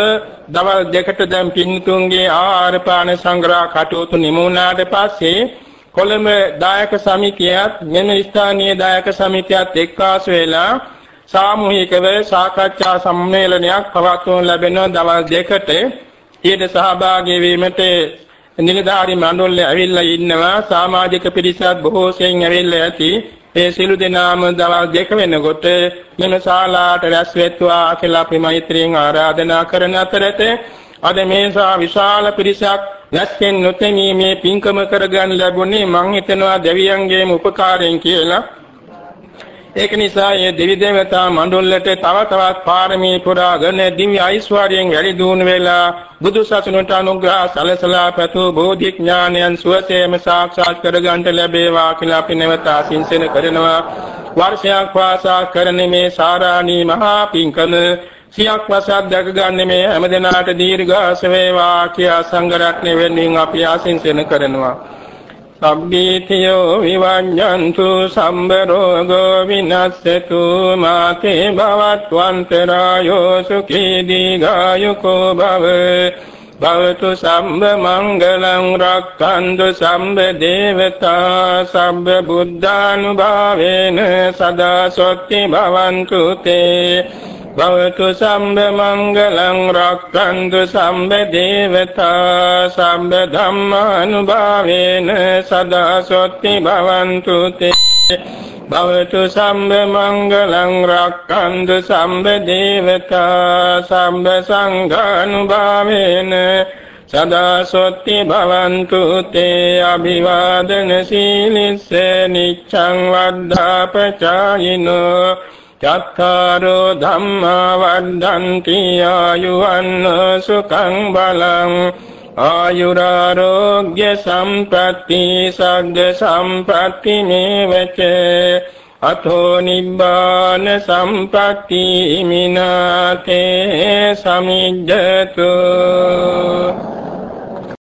Speaker 1: දවල් දෙකට දැන් පින්තුන්ගේ ආහාර පාන සංග්‍රහ කටයුතු නිමුණාට පස්සේ කොළඹ දායක සමිතියත් මෙම ස්ථානීය දායක සමිතියත් එක්කාසු වෙලා සාමූහිකව සාකච්ඡා සම්මේලනයක් පවත්වනු ලැබෙන දවල් දෙකට ඊට සහභාගී වීමට නිලධාරි මණ්ඩලය ඇවිල්ලා ඉන්නවා. සමාජික පිරිසක් බොහෝ සෙයින් ඇවිල්ලා ඇති. ඒ සිළු දෙනාම දවල් දෙක වෙනකොට මෙම ශාලාවට රැස් වෙත්වා කියලා අපි මෛත්‍රියෙන් ආරාධනා කරන අතරත අද මේසා විශාල පිරිසක් රැස්ෙන් නොතෙමී මේ පින්කම කරගන්න ලැබුණේ මං හිතනවා දෙවියන්ගේම උපකාරයෙන් කියලා. ඒක නිසා මේ දෙවි දේවතා මඬුල්ලට තව තවත් පාරමී පුරාගෙන දිව්‍ය ඓශ්වර්යයෙන් වැඩි දුණු වෙලා බුදු සසුනට අනුග්‍රහ සලසලා පැතු බෝධි ඥානයන් සුවසේම සාක්ෂාත් කරගන්නට ලැබේවා කියලා අපි නැවත ආශිංසන කරනවා. වර්ෂයක් වාසා කරන මේ සාරාණී මහා පිංකම. සියක් වසක් දැක ගන්න මේ හැමදෙනාට දීර්ඝාස වේවා කියා සංඝ රත්නය වෙනුවෙන් අපි ආශිංසන කරනවා. සබ්බීතියෝ විවඤ්ඤන්තු සම්බ රෝගෝ විනස්සතු මාතේ භවත්වන්තරායෝ සුඛී දීඝායුකෝ භව. භවතු සම්බ මංගලං රක්ඛන්තු සම්බ දේවතා සම්බ බුද්ධානුභාවේන සදා සොත්ති භවන්තු තේ. භවතු සම්බ මංගලං රක්ඛන්තු සම්බ දේවතා සම්බ ධම්මානුභාවේන සදා සොත්ති භවන්තු තේ. භවතු සම්බ මංගලං රක්ඛන්තු සම්බ දේවතා සම්බ සංඝානුභාවේන සදා සොත්ති භවන්තු තේ. අභිවාදන සීලිස්ස නිච්ඡං වද්ධාපචායිනෝ චත්තාරෝ ධම්මා වද්දන්ති ආයුවන්න සුඛං බලං ආයුරාරෝග්‍ය සම්පatti සග්ග සම්පatti මේවච අතෝ නිබ්බාන සම්පatti මිනාතේ සමිජ්ජතු